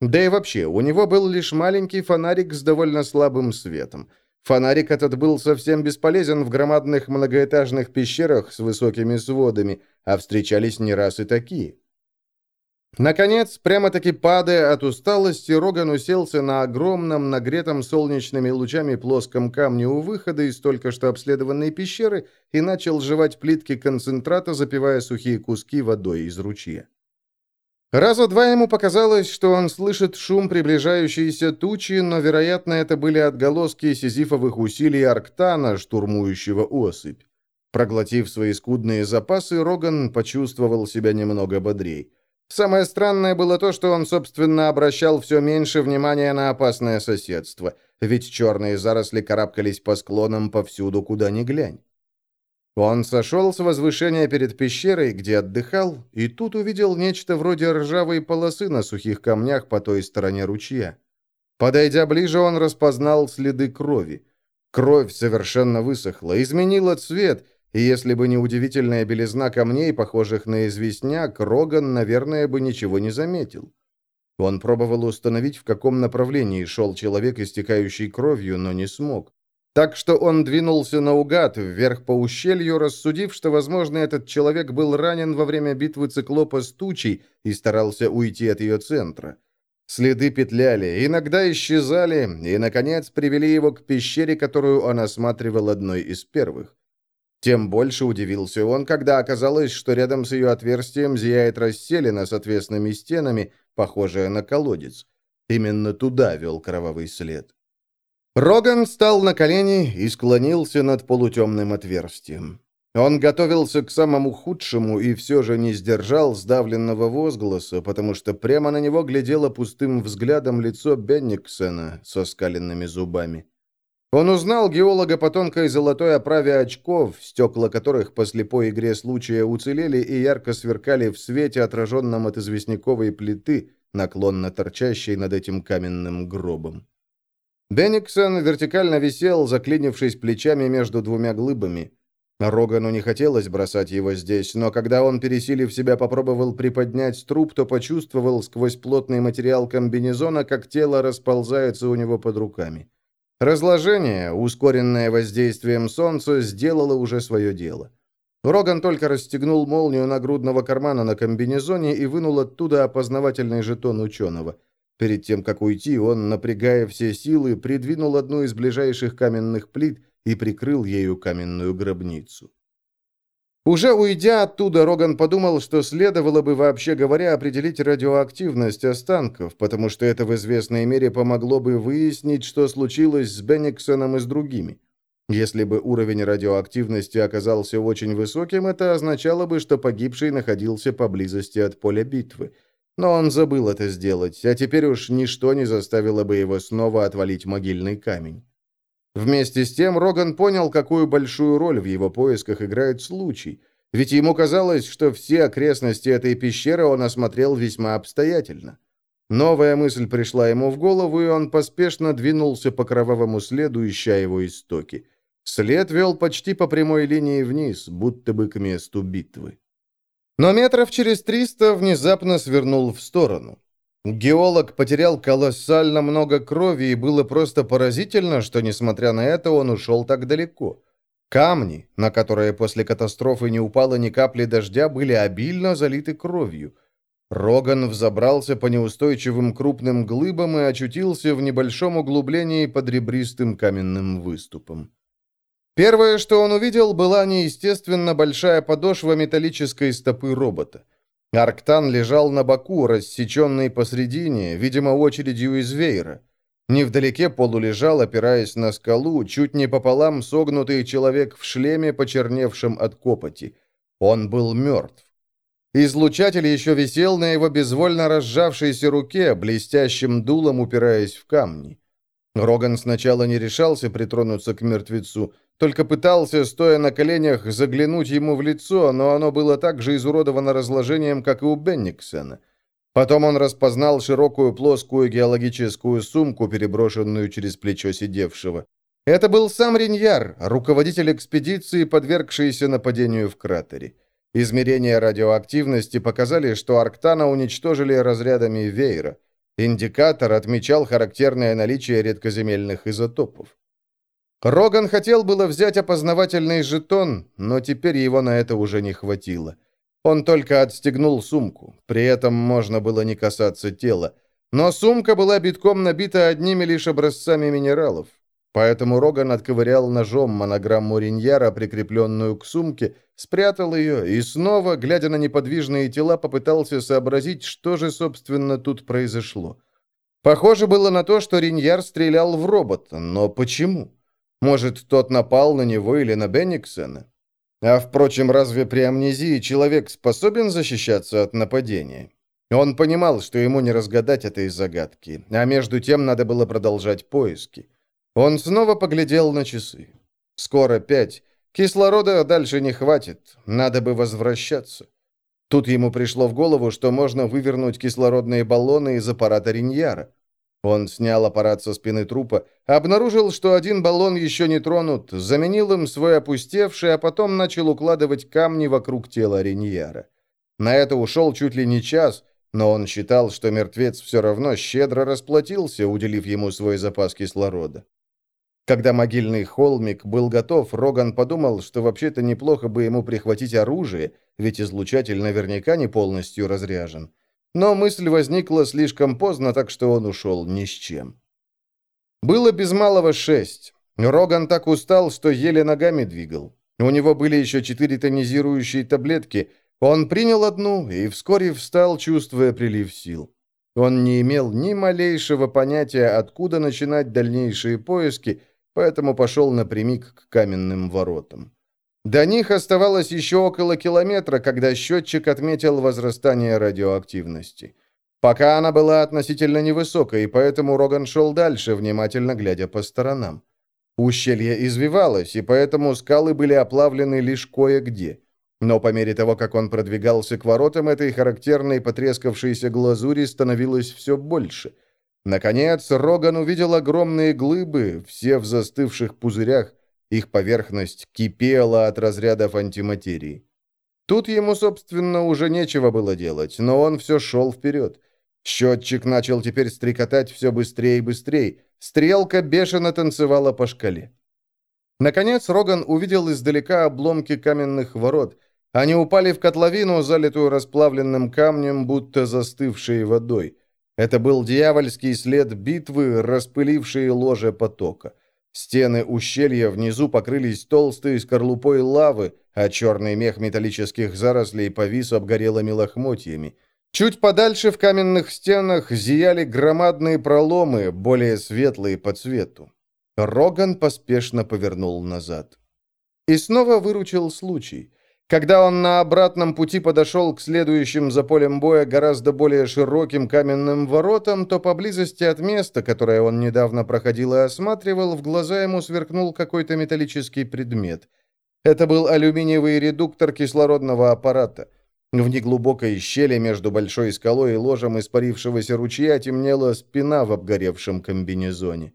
Да и вообще, у него был лишь маленький фонарик с довольно слабым светом. Фонарик этот был совсем бесполезен в громадных многоэтажных пещерах с высокими сводами, а встречались не раз и такие. Наконец, прямо-таки падая от усталости, Роган уселся на огромном, нагретом солнечными лучами плоском камне у выхода из только что обследованной пещеры и начал жевать плитки концентрата, запивая сухие куски водой из ручья. Раза два ему показалось, что он слышит шум приближающейся тучи, но, вероятно, это были отголоски сизифовых усилий Арктана, штурмующего осыпь. Проглотив свои скудные запасы, Роган почувствовал себя немного бодрей. Самое странное было то, что он, собственно, обращал все меньше внимания на опасное соседство, ведь черные заросли карабкались по склонам повсюду, куда ни глянь. Он сошел с возвышения перед пещерой, где отдыхал, и тут увидел нечто вроде ржавой полосы на сухих камнях по той стороне ручья. Подойдя ближе, он распознал следы крови. Кровь совершенно высохла, изменила цвет, и если бы не удивительная белизна камней, похожих на известняк, Роган, наверное, бы ничего не заметил. Он пробовал установить, в каком направлении шел человек, истекающий кровью, но не смог. Так что он двинулся наугад, вверх по ущелью, рассудив, что, возможно, этот человек был ранен во время битвы циклопа с тучей и старался уйти от ее центра. Следы петляли, иногда исчезали, и, наконец, привели его к пещере, которую он осматривал одной из первых. Тем больше удивился он, когда оказалось, что рядом с ее отверстием зияет расселена с отвесными стенами, похожая на колодец. Именно туда вел кровавый след. Роган встал на колени и склонился над полутемным отверстием. Он готовился к самому худшему и все же не сдержал сдавленного возгласа, потому что прямо на него глядело пустым взглядом лицо Бенниксена со скаленными зубами. Он узнал геолога по тонкой золотой оправе очков, стекла которых по слепой игре случая уцелели и ярко сверкали в свете, отраженном от известняковой плиты, наклонно торчащей над этим каменным гробом. Бенниксон вертикально висел, заклинившись плечами между двумя глыбами. Рогану не хотелось бросать его здесь, но когда он, пересилив себя, попробовал приподнять труп, то почувствовал сквозь плотный материал комбинезона, как тело расползается у него под руками. Разложение, ускоренное воздействием солнца, сделало уже свое дело. Роган только расстегнул молнию нагрудного кармана на комбинезоне и вынул оттуда опознавательный жетон ученого – Перед тем, как уйти, он, напрягая все силы, придвинул одну из ближайших каменных плит и прикрыл ею каменную гробницу. Уже уйдя оттуда, Роган подумал, что следовало бы, вообще говоря, определить радиоактивность останков, потому что это в известной мере помогло бы выяснить, что случилось с Бенниксоном и с другими. Если бы уровень радиоактивности оказался очень высоким, это означало бы, что погибший находился поблизости от поля битвы – Но он забыл это сделать, а теперь уж ничто не заставило бы его снова отвалить могильный камень. Вместе с тем Роган понял, какую большую роль в его поисках играет случай, ведь ему казалось, что все окрестности этой пещеры он осмотрел весьма обстоятельно. Новая мысль пришла ему в голову, и он поспешно двинулся по кровавому следу, ища его истоки. След вел почти по прямой линии вниз, будто бы к месту битвы. Но метров через триста внезапно свернул в сторону. Геолог потерял колоссально много крови, и было просто поразительно, что, несмотря на это, он ушел так далеко. Камни, на которые после катастрофы не упало ни капли дождя, были обильно залиты кровью – Роган взобрался по неустойчивым крупным глыбам и очутился в небольшом углублении под ребристым каменным выступом. Первое, что он увидел, была неестественно большая подошва металлической стопы робота. Арктан лежал на боку, рассеченный посредине, видимо, очередью из веера. Невдалеке полулежал, опираясь на скалу, чуть не пополам согнутый человек в шлеме, почерневшем от копоти. Он был мертв. Излучатель еще висел на его безвольно разжавшейся руке, блестящим дулом упираясь в камни. Роган сначала не решался притронуться к мертвецу, только пытался, стоя на коленях, заглянуть ему в лицо, но оно было так же изуродовано разложением, как и у Бенниксена. Потом он распознал широкую плоскую геологическую сумку, переброшенную через плечо сидевшего. Это был сам Риньяр, руководитель экспедиции, подвергшийся нападению в кратере. Измерения радиоактивности показали, что Арктана уничтожили разрядами веера. Индикатор отмечал характерное наличие редкоземельных изотопов. Роган хотел было взять опознавательный жетон, но теперь его на это уже не хватило. Он только отстегнул сумку, при этом можно было не касаться тела. Но сумка была битком набита одними лишь образцами минералов. Поэтому Роган отковырял ножом монограмму Риньяра, прикрепленную к сумке, спрятал ее и снова, глядя на неподвижные тела, попытался сообразить, что же, собственно, тут произошло. Похоже было на то, что Риньяр стрелял в робота, но почему? Может, тот напал на него или на Бенниксена? А, впрочем, разве при амнезии человек способен защищаться от нападения? Он понимал, что ему не разгадать этой загадки, а между тем надо было продолжать поиски. Он снова поглядел на часы. Скоро пять. Кислорода дальше не хватит. Надо бы возвращаться. Тут ему пришло в голову, что можно вывернуть кислородные баллоны из аппарата Риньяра. Он снял аппарат со спины трупа, обнаружил, что один баллон еще не тронут, заменил им свой опустевший, а потом начал укладывать камни вокруг тела Риньяра. На это ушел чуть ли не час, но он считал, что мертвец все равно щедро расплатился, уделив ему свой запас кислорода. Когда могильный холмик был готов, Роган подумал, что вообще-то неплохо бы ему прихватить оружие, ведь излучатель наверняка не полностью разряжен. Но мысль возникла слишком поздно, так что он ушел ни с чем. Было без малого шесть. Роган так устал, что еле ногами двигал. У него были еще четыре тонизирующие таблетки. Он принял одну и вскоре встал, чувствуя прилив сил. Он не имел ни малейшего понятия, откуда начинать дальнейшие поиски, поэтому пошел напрямик к каменным воротам. До них оставалось еще около километра, когда счетчик отметил возрастание радиоактивности. Пока она была относительно невысокой, поэтому Роган шел дальше, внимательно глядя по сторонам. Ущелье извивалось, и поэтому скалы были оплавлены лишь кое-где. Но по мере того, как он продвигался к воротам, этой характерной потрескавшейся глазури становилось все больше – Наконец, Роган увидел огромные глыбы, все в застывших пузырях. Их поверхность кипела от разрядов антиматерии. Тут ему, собственно, уже нечего было делать, но он все шел вперед. Счетчик начал теперь стрекотать все быстрее и быстрее. Стрелка бешено танцевала по шкале. Наконец Роган увидел издалека обломки каменных ворот. Они упали в котловину, залитую расплавленным камнем, будто застывшей водой. Это был дьявольский след битвы, распыливший ложе потока. Стены ущелья внизу покрылись толстой скорлупой лавы, а черный мех металлических зарослей повис обгорелыми лохмотьями. Чуть подальше в каменных стенах зияли громадные проломы, более светлые по цвету. Роган поспешно повернул назад. И снова выручил случай. Когда он на обратном пути подошел к следующим за полем боя гораздо более широким каменным воротам, то поблизости от места, которое он недавно проходил и осматривал, в глаза ему сверкнул какой-то металлический предмет. Это был алюминиевый редуктор кислородного аппарата. В неглубокой щели между большой скалой и ложем испарившегося ручья темнела спина в обгоревшем комбинезоне.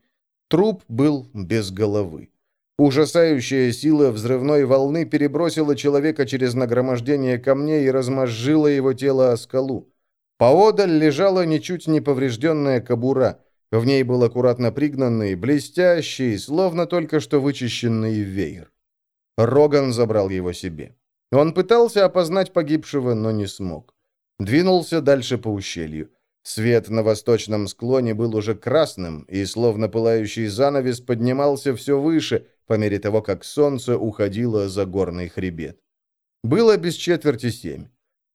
Труп был без головы. Ужасающая сила взрывной волны перебросила человека через нагромождение камней и размозжила его тело о скалу. Поодаль лежала ничуть не поврежденная кобура. В ней был аккуратно пригнанный, блестящий, словно только что вычищенный веер. Роган забрал его себе. Он пытался опознать погибшего, но не смог. Двинулся дальше по ущелью. Свет на восточном склоне был уже красным, и словно пылающий занавес поднимался все выше, по мере того, как солнце уходило за горный хребет. Было без четверти семь.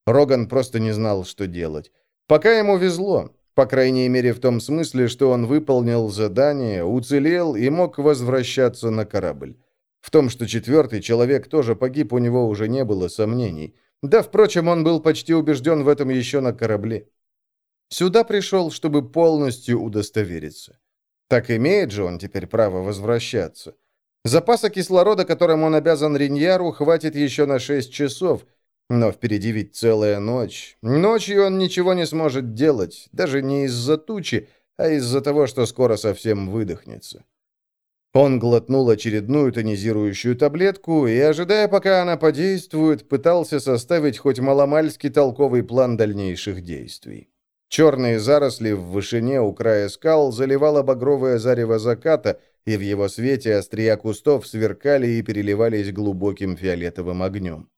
Роган просто не знал, что делать. Пока ему везло, по крайней мере в том смысле, что он выполнил задание, уцелел и мог возвращаться на корабль. В том, что четвертый человек тоже погиб, у него уже не было сомнений. Да, впрочем, он был почти убежден в этом еще на корабле. Сюда пришел, чтобы полностью удостовериться. Так имеет же он теперь право возвращаться. Запаса кислорода, которым он обязан Риньяру, хватит еще на 6 часов, но впереди ведь целая ночь. Ночью он ничего не сможет делать, даже не из-за тучи, а из-за того, что скоро совсем выдохнется. Он глотнул очередную тонизирующую таблетку и, ожидая, пока она подействует, пытался составить хоть маломальски толковый план дальнейших действий. Черные заросли в вышине у края скал заливало багровое зарево заката, и в его свете острия кустов сверкали и переливались глубоким фиолетовым огнем.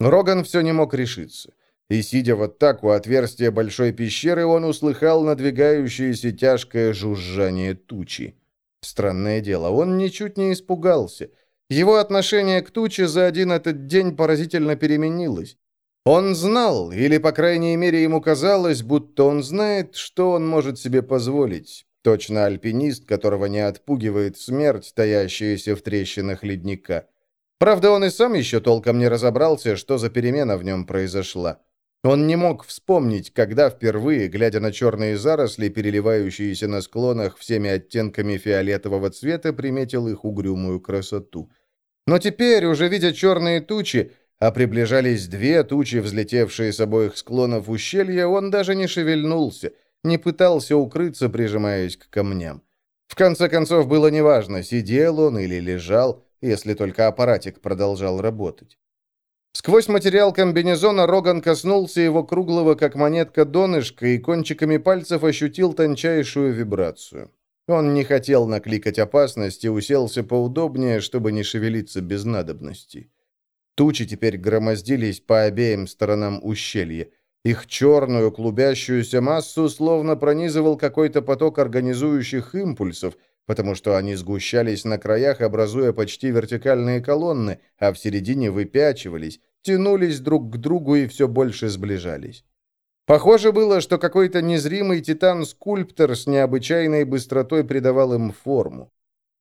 Роган все не мог решиться. И, сидя вот так у отверстия большой пещеры, он услыхал надвигающееся тяжкое жужжание тучи. Странное дело, он ничуть не испугался. Его отношение к туче за один этот день поразительно переменилось. Он знал, или, по крайней мере, ему казалось, будто он знает, что он может себе позволить. Точно альпинист, которого не отпугивает смерть, стоящаяся в трещинах ледника. Правда, он и сам еще толком не разобрался, что за перемена в нем произошла. Он не мог вспомнить, когда впервые, глядя на черные заросли, переливающиеся на склонах всеми оттенками фиолетового цвета, приметил их угрюмую красоту. Но теперь, уже видя черные тучи, а приближались две тучи, взлетевшие с обоих склонов ущелья, он даже не шевельнулся, не пытался укрыться, прижимаясь к камням. В конце концов, было неважно, сидел он или лежал, если только аппаратик продолжал работать. Сквозь материал комбинезона Роган коснулся его круглого, как монетка, донышка и кончиками пальцев ощутил тончайшую вибрацию. Он не хотел накликать опасность и уселся поудобнее, чтобы не шевелиться без надобности. Тучи теперь громоздились по обеим сторонам ущелья. Их черную клубящуюся массу словно пронизывал какой-то поток организующих импульсов, потому что они сгущались на краях, образуя почти вертикальные колонны, а в середине выпячивались, тянулись друг к другу и все больше сближались. Похоже было, что какой-то незримый титан-скульптор с необычайной быстротой придавал им форму.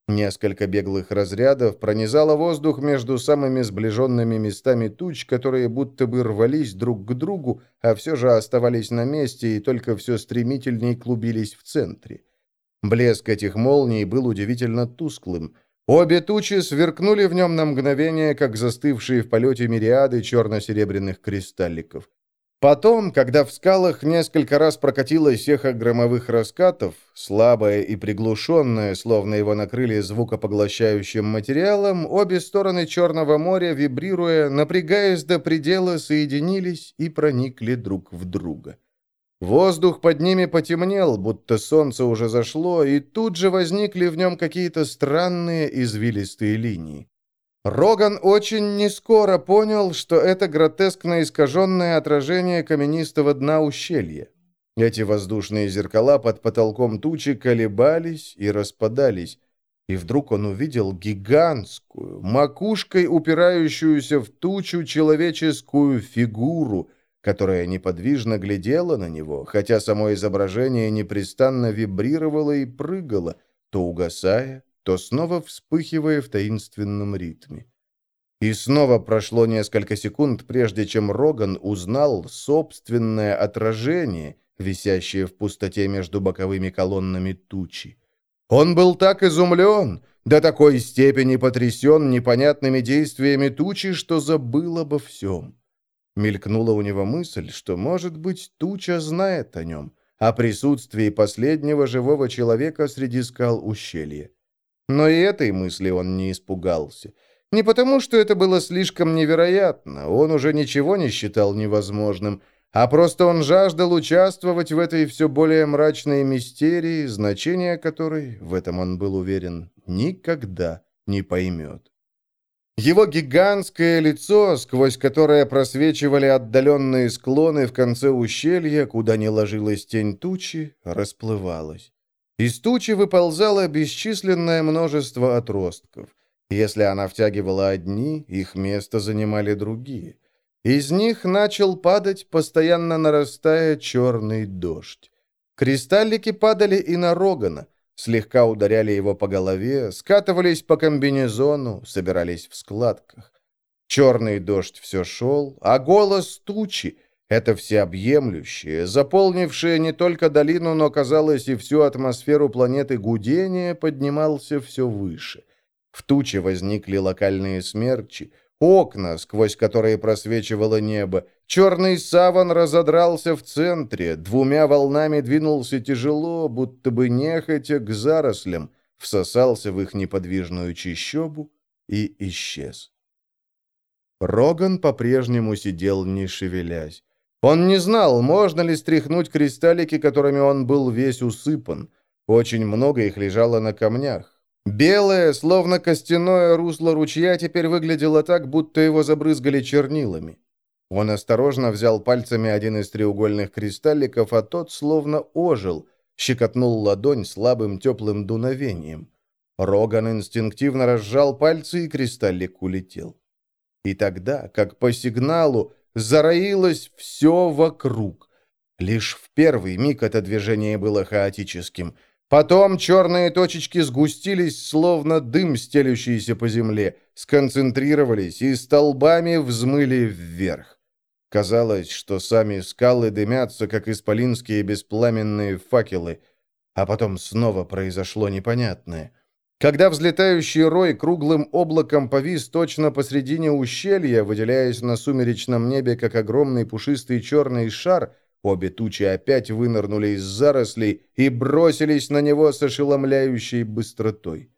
Несколько беглых разрядов пронизало воздух между самыми сближенными местами туч, которые будто бы рвались друг к другу, а все же оставались на месте и только все стремительнее клубились в центре. Блеск этих молний был удивительно тусклым. Обе тучи сверкнули в нем на мгновение, как застывшие в полете мириады черно-серебряных кристалликов. Потом, когда в скалах несколько раз прокатилось эхо громовых раскатов, слабое и приглушенное, словно его накрыли звукопоглощающим материалом, обе стороны Черного моря, вибрируя, напрягаясь до предела, соединились и проникли друг в друга. Воздух под ними потемнел, будто солнце уже зашло, и тут же возникли в нем какие-то странные извилистые линии. Роган очень нескоро понял, что это гротескно искаженное отражение каменистого дна ущелья. Эти воздушные зеркала под потолком тучи колебались и распадались, и вдруг он увидел гигантскую, макушкой упирающуюся в тучу человеческую фигуру, которая неподвижно глядела на него, хотя само изображение непрестанно вибрировало и прыгало, то угасая, то снова вспыхивая в таинственном ритме. И снова прошло несколько секунд, прежде чем Роган узнал собственное отражение, висящее в пустоте между боковыми колоннами тучи. Он был так изумлен, до такой степени потрясен непонятными действиями тучи, что забыл обо всем. Мелькнула у него мысль, что, может быть, туча знает о нем, о присутствии последнего живого человека среди скал ущелья. Но и этой мысли он не испугался. Не потому, что это было слишком невероятно, он уже ничего не считал невозможным, а просто он жаждал участвовать в этой все более мрачной мистерии, значение которой, в этом он был уверен, никогда не поймет. Его гигантское лицо, сквозь которое просвечивали отдаленные склоны в конце ущелья, куда не ложилась тень тучи, расплывалось. Из тучи выползало бесчисленное множество отростков. Если она втягивала одни, их место занимали другие. Из них начал падать, постоянно нарастая, черный дождь. Кристаллики падали и на Рогана, слегка ударяли его по голове, скатывались по комбинезону, собирались в складках. Черный дождь все шел, а голос тучи, это всеобъемлющее, заполнившее не только долину, но, казалось, и всю атмосферу планеты гудение, поднимался все выше. В туче возникли локальные смерчи, окна, сквозь которые просвечивало небо. Черный саван разодрался в центре, двумя волнами двинулся тяжело, будто бы нехотя к зарослям, всосался в их неподвижную чищобу и исчез. Роган по-прежнему сидел, не шевелясь. Он не знал, можно ли стряхнуть кристаллики, которыми он был весь усыпан. Очень много их лежало на камнях. Белое, словно костяное русло ручья, теперь выглядело так, будто его забрызгали чернилами. Он осторожно взял пальцами один из треугольных кристалликов, а тот словно ожил, щекотнул ладонь слабым теплым дуновением. Роган инстинктивно разжал пальцы, и кристаллик улетел. И тогда, как по сигналу, зароилось все вокруг. Лишь в первый миг это движение было хаотическим — Потом черные точечки сгустились, словно дым, стелющийся по земле, сконцентрировались и столбами взмыли вверх. Казалось, что сами скалы дымятся, как исполинские беспламенные факелы, а потом снова произошло непонятное. Когда взлетающий рой круглым облаком повис точно посредине ущелья, выделяясь на сумеречном небе, как огромный пушистый черный шар — Обе тучи опять вынырнули из зарослей и бросились на него с ошеломляющей быстротой.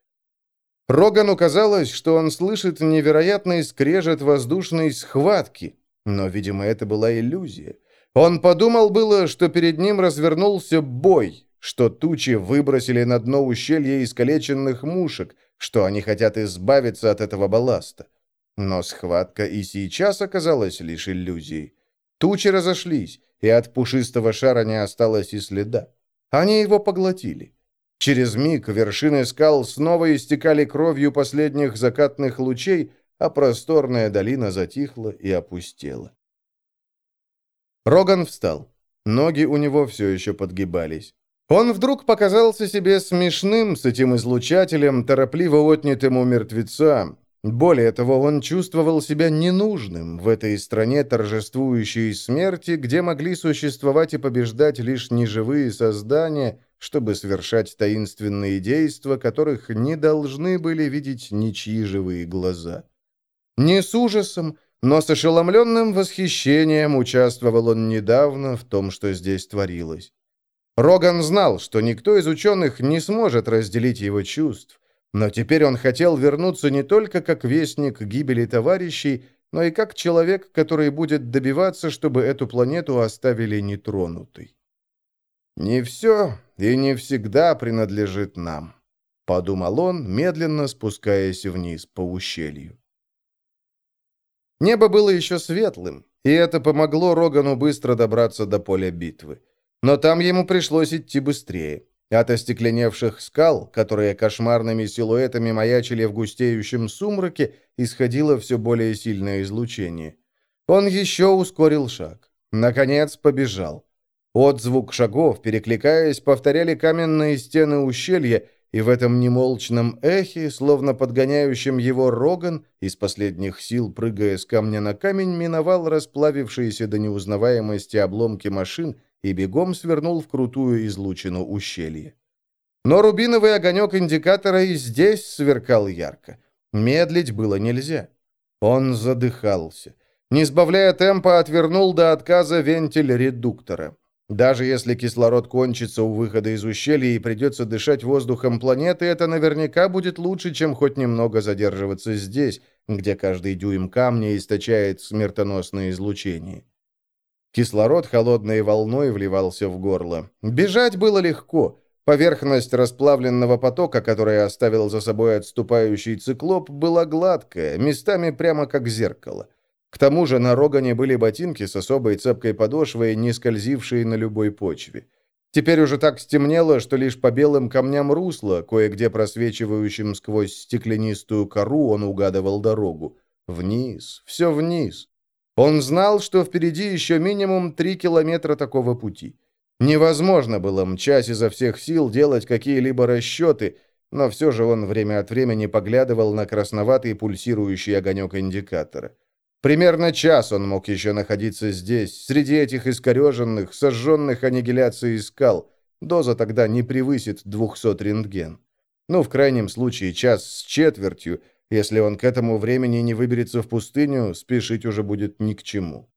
Рогану казалось, что он слышит невероятный скрежет воздушной схватки, но, видимо, это была иллюзия. Он подумал было, что перед ним развернулся бой, что тучи выбросили на дно ущелья искалеченных мушек, что они хотят избавиться от этого балласта. Но схватка и сейчас оказалась лишь иллюзией. Тучи разошлись, и от пушистого шара не осталось и следа. Они его поглотили. Через миг вершины скал снова истекали кровью последних закатных лучей, а просторная долина затихла и опустела. Роган встал. Ноги у него все еще подгибались. Он вдруг показался себе смешным с этим излучателем, торопливо отнятым у мертвеца, более того, он чувствовал себя ненужным в этой стране торжествующей смерти, где могли существовать и побеждать лишь неживые создания, чтобы совершать таинственные действия, которых не должны были видеть ничьи живые глаза. Не с ужасом, но с ошеломленным восхищением участвовал он недавно в том, что здесь творилось. Роган знал, что никто из ученых не сможет разделить его чувств, но теперь он хотел вернуться не только как вестник гибели товарищей, но и как человек, который будет добиваться, чтобы эту планету оставили нетронутой. «Не все и не всегда принадлежит нам», — подумал он, медленно спускаясь вниз по ущелью. Небо было еще светлым, и это помогло Рогану быстро добраться до поля битвы. Но там ему пришлось идти быстрее. От остекленевших скал, которые кошмарными силуэтами маячили в густеющем сумраке, исходило все более сильное излучение. Он еще ускорил шаг. Наконец побежал. Отзвук шагов, перекликаясь, повторяли каменные стены ущелья, и в этом немолчном эхе, словно подгоняющем его Роган, из последних сил прыгая с камня на камень, миновал расплавившиеся до неузнаваемости обломки машин и бегом свернул в крутую излучину ущелья. Но рубиновый огонек индикатора и здесь сверкал ярко. Медлить было нельзя. Он задыхался. Не сбавляя темпа, отвернул до отказа вентиль редуктора. Даже если кислород кончится у выхода из ущелья и придется дышать воздухом планеты, это наверняка будет лучше, чем хоть немного задерживаться здесь, где каждый дюйм камня источает смертоносное излучение. Кислород холодной волной вливался в горло. Бежать было легко. Поверхность расплавленного потока, который оставил за собой отступающий циклоп, была гладкая, местами прямо как зеркало. К тому же на Рогане были ботинки с особой цепкой подошвой, не скользившие на любой почве. Теперь уже так стемнело, что лишь по белым камням русла, кое-где просвечивающим сквозь стеклянистую кору, он угадывал дорогу. Вниз, все вниз. Он знал, что впереди еще минимум три километра такого пути. Невозможно было, мчась изо всех сил, делать какие-либо расчеты, но все же он время от времени поглядывал на красноватый пульсирующий огонек индикатора. Примерно час он мог еще находиться здесь, среди этих искореженных, сожженных аннигиляцией скал. Доза тогда не превысит 200 рентген. Ну, в крайнем случае, час с четвертью. Если он к этому времени не выберется в пустыню, спешить уже будет ни к чему.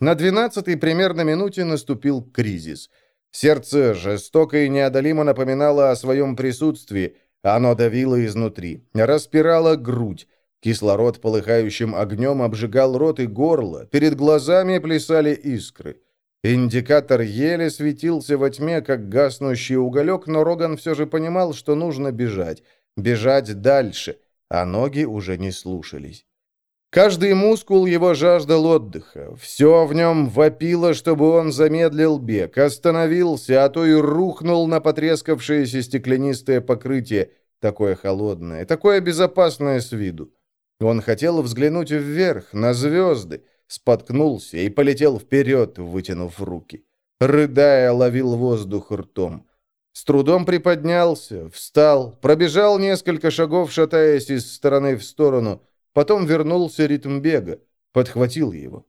На двенадцатой примерно минуте наступил кризис. Сердце жестоко и неодолимо напоминало о своем присутствии. Оно давило изнутри, распирало грудь. Кислород полыхающим огнем обжигал рот и горло, перед глазами плясали искры. Индикатор еле светился во тьме, как гаснущий уголек, но Роган все же понимал, что нужно бежать. Бежать дальше, а ноги уже не слушались. Каждый мускул его жаждал отдыха. Все в нем вопило, чтобы он замедлил бег, остановился, а то и рухнул на потрескавшееся стеклянистое покрытие, такое холодное, такое безопасное с виду. Он хотел взглянуть вверх, на звезды, споткнулся и полетел вперед, вытянув руки. Рыдая, ловил воздух ртом. С трудом приподнялся, встал, пробежал несколько шагов, шатаясь из стороны в сторону, потом вернулся ритм бега, подхватил его.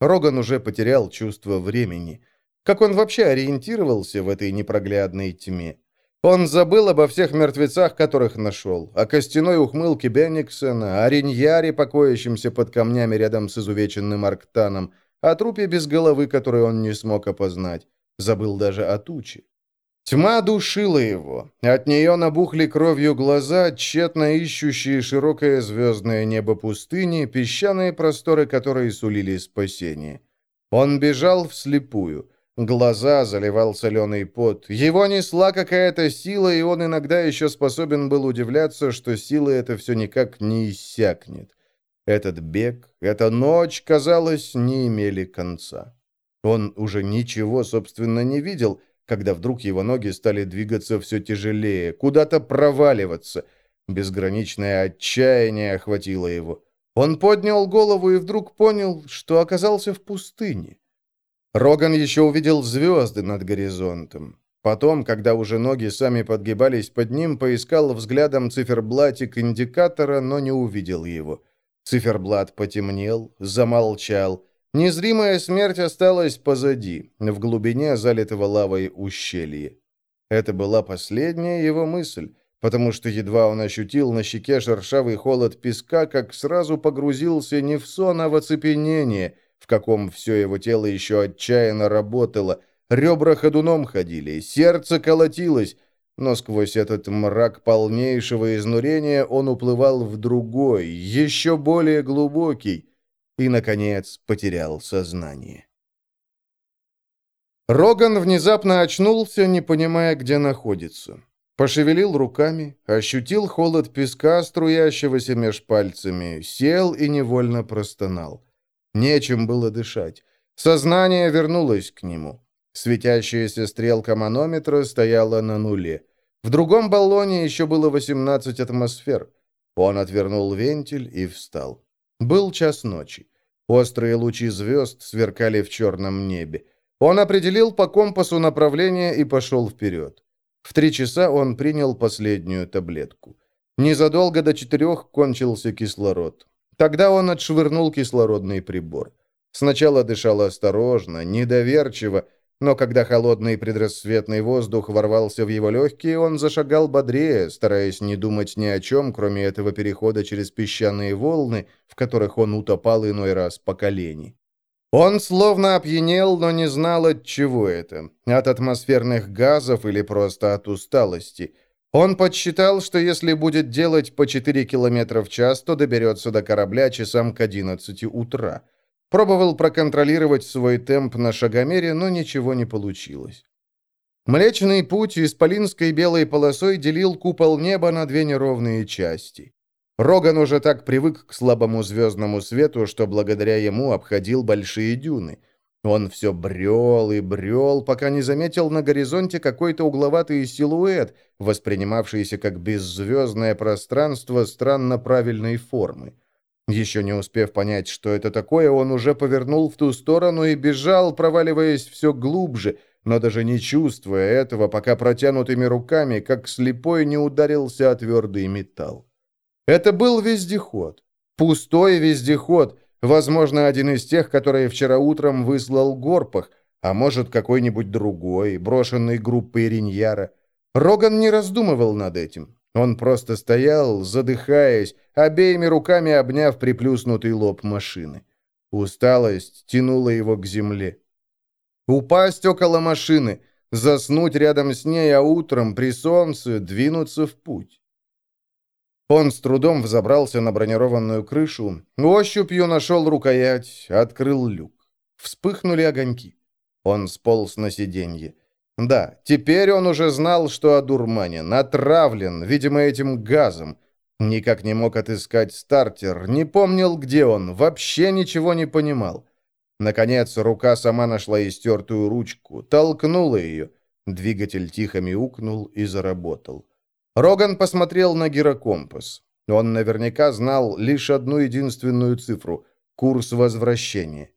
Роган уже потерял чувство времени. Как он вообще ориентировался в этой непроглядной тьме? Он забыл обо всех мертвецах, которых нашел, о костяной ухмылке Бенниксона, о Риньяре, покоящемся под камнями рядом с изувеченным Арктаном, о трупе без головы, который он не смог опознать. Забыл даже о туче. Тьма душила его. От нее набухли кровью глаза, тщетно ищущие широкое звездное небо пустыни, песчаные просторы которой сулили спасение. Он бежал вслепую. Глаза заливал соленый пот. Его несла какая-то сила, и он иногда еще способен был удивляться, что сила эта все никак не иссякнет. Этот бег, эта ночь, казалось, не имели конца. Он уже ничего, собственно, не видел, когда вдруг его ноги стали двигаться все тяжелее, куда-то проваливаться. Безграничное отчаяние охватило его. Он поднял голову и вдруг понял, что оказался в пустыне. Роган еще увидел звезды над горизонтом. Потом, когда уже ноги сами подгибались под ним, поискал взглядом циферблатик индикатора, но не увидел его. Циферблат потемнел, замолчал. Незримая смерть осталась позади, в глубине залитого лавой ущелья. Это была последняя его мысль, потому что едва он ощутил на щеке шершавый холод песка, как сразу погрузился не в сон, а в оцепенение — в каком все его тело еще отчаянно работало, ребра ходуном ходили, сердце колотилось, но сквозь этот мрак полнейшего изнурения он уплывал в другой, еще более глубокий, и, наконец, потерял сознание. Роган внезапно очнулся, не понимая, где находится. Пошевелил руками, ощутил холод песка, струящегося меж пальцами, сел и невольно простонал. Нечем было дышать. Сознание вернулось к нему. Светящаяся стрелка манометра стояла на нуле. В другом баллоне еще было 18 атмосфер. Он отвернул вентиль и встал. Был час ночи. Острые лучи звезд сверкали в черном небе. Он определил по компасу направление и пошел вперед. В три часа он принял последнюю таблетку. Незадолго до четырех кончился кислород. Тогда он отшвырнул кислородный прибор. Сначала дышал осторожно, недоверчиво, но когда холодный предрассветный воздух ворвался в его легкие, он зашагал бодрее, стараясь не думать ни о чем, кроме этого перехода через песчаные волны, в которых он утопал иной раз по колени. Он словно опьянел, но не знал, от чего это. От атмосферных газов или просто от усталости. Он подсчитал, что если будет делать по 4 км в час, то доберется до корабля часам к 11 утра. Пробовал проконтролировать свой темп на шагомере, но ничего не получилось. Млечный путь исполинской белой полосой делил купол неба на две неровные части. Роган уже так привык к слабому звездному свету, что благодаря ему обходил большие дюны. Он все брел и брел, пока не заметил на горизонте какой-то угловатый силуэт, воспринимавшийся как беззвездное пространство странно правильной формы. Еще не успев понять, что это такое, он уже повернул в ту сторону и бежал, проваливаясь все глубже, но даже не чувствуя этого, пока протянутыми руками, как слепой, не ударился о твердый металл. Это был вездеход. Пустой вездеход, возможно, один из тех, которые вчера утром выслал Горпах, а может, какой-нибудь другой, брошенный группой Риньяра. Роган не раздумывал над этим. Он просто стоял, задыхаясь, обеими руками обняв приплюснутый лоб машины. Усталость тянула его к земле. Упасть около машины, заснуть рядом с ней, а утром при солнце двинуться в путь. Он с трудом взобрался на бронированную крышу, ощупью нашел рукоять, открыл люк. Вспыхнули огоньки. Он сполз на сиденье. Да, теперь он уже знал, что одурманен, отравлен, видимо, этим газом. Никак не мог отыскать стартер, не помнил, где он, вообще ничего не понимал. Наконец, рука сама нашла истертую ручку, толкнула ее. Двигатель тихо мяукнул и заработал. Роган посмотрел на гирокомпас. Он наверняка знал лишь одну единственную цифру — курс возвращения.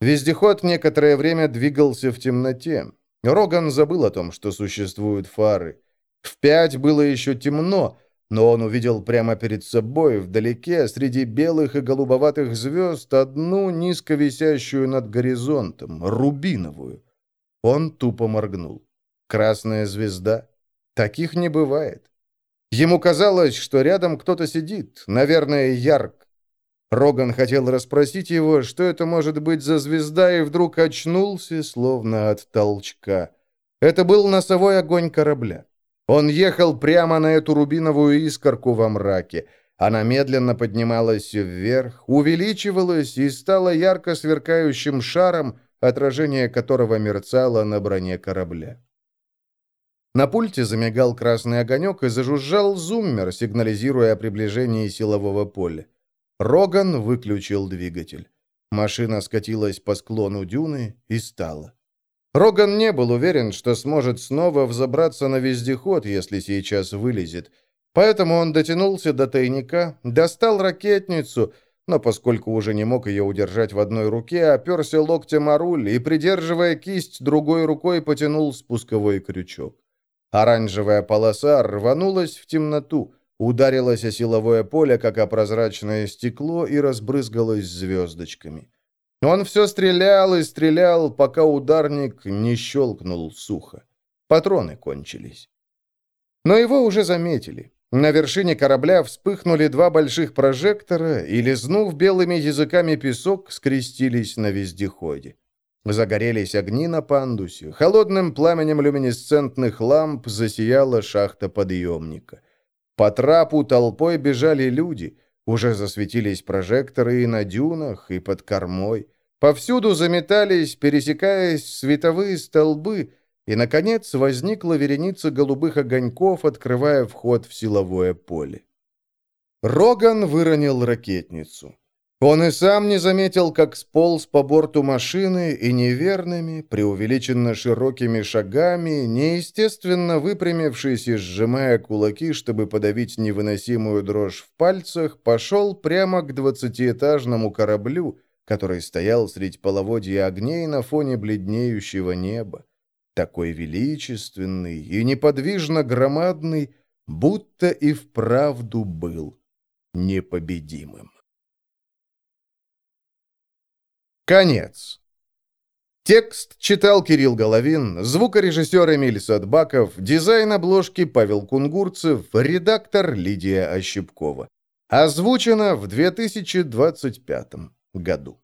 Вездеход некоторое время двигался в темноте. Роган забыл о том, что существуют фары. В пять было еще темно, но он увидел прямо перед собой, вдалеке, среди белых и голубоватых звезд, одну низко висящую над горизонтом, рубиновую. Он тупо моргнул. Красная звезда? Таких не бывает. Ему казалось, что рядом кто-то сидит, наверное, ярк. Роган хотел расспросить его, что это может быть за звезда, и вдруг очнулся, словно от толчка. Это был носовой огонь корабля. Он ехал прямо на эту рубиновую искорку во мраке. Она медленно поднималась вверх, увеличивалась и стала ярко сверкающим шаром, отражение которого мерцало на броне корабля. На пульте замигал красный огонек и зажужжал зуммер, сигнализируя о приближении силового поля. Роган выключил двигатель. Машина скатилась по склону дюны и стала. Роган не был уверен, что сможет снова взобраться на вездеход, если сейчас вылезет. Поэтому он дотянулся до тайника, достал ракетницу, но поскольку уже не мог ее удержать в одной руке, оперся локтем о руль и, придерживая кисть, другой рукой потянул спусковой крючок. Оранжевая полоса рванулась в темноту, ударилась о силовое поле, как о прозрачное стекло, и разбрызгалась звездочками. Он все стрелял и стрелял, пока ударник не щелкнул сухо. Патроны кончились. Но его уже заметили. На вершине корабля вспыхнули два больших прожектора и, лизнув белыми языками песок, скрестились на вездеходе. Загорелись огни на пандусе. Холодным пламенем люминесцентных ламп засияла шахта подъемника. По трапу толпой бежали люди. Уже засветились прожекторы и на дюнах, и под кормой. Повсюду заметались, пересекаясь, световые столбы, и, наконец, возникла вереница голубых огоньков, открывая вход в силовое поле. Роган выронил ракетницу. Он и сам не заметил, как сполз по борту машины и неверными, преувеличенно широкими шагами, неестественно выпрямившись и сжимая кулаки, чтобы подавить невыносимую дрожь в пальцах, пошел прямо к двадцатиэтажному кораблю, который стоял средь половодья огней на фоне бледнеющего неба. такой величественный и неподвижно громадный, будто и вправду был непобедимым. Конец. Текст читал Кирилл Головин, звукорежиссер Эмиль Садбаков, дизайн обложки Павел Кунгурцев, редактор Лидия Ощепкова. Озвучено в 2025 году.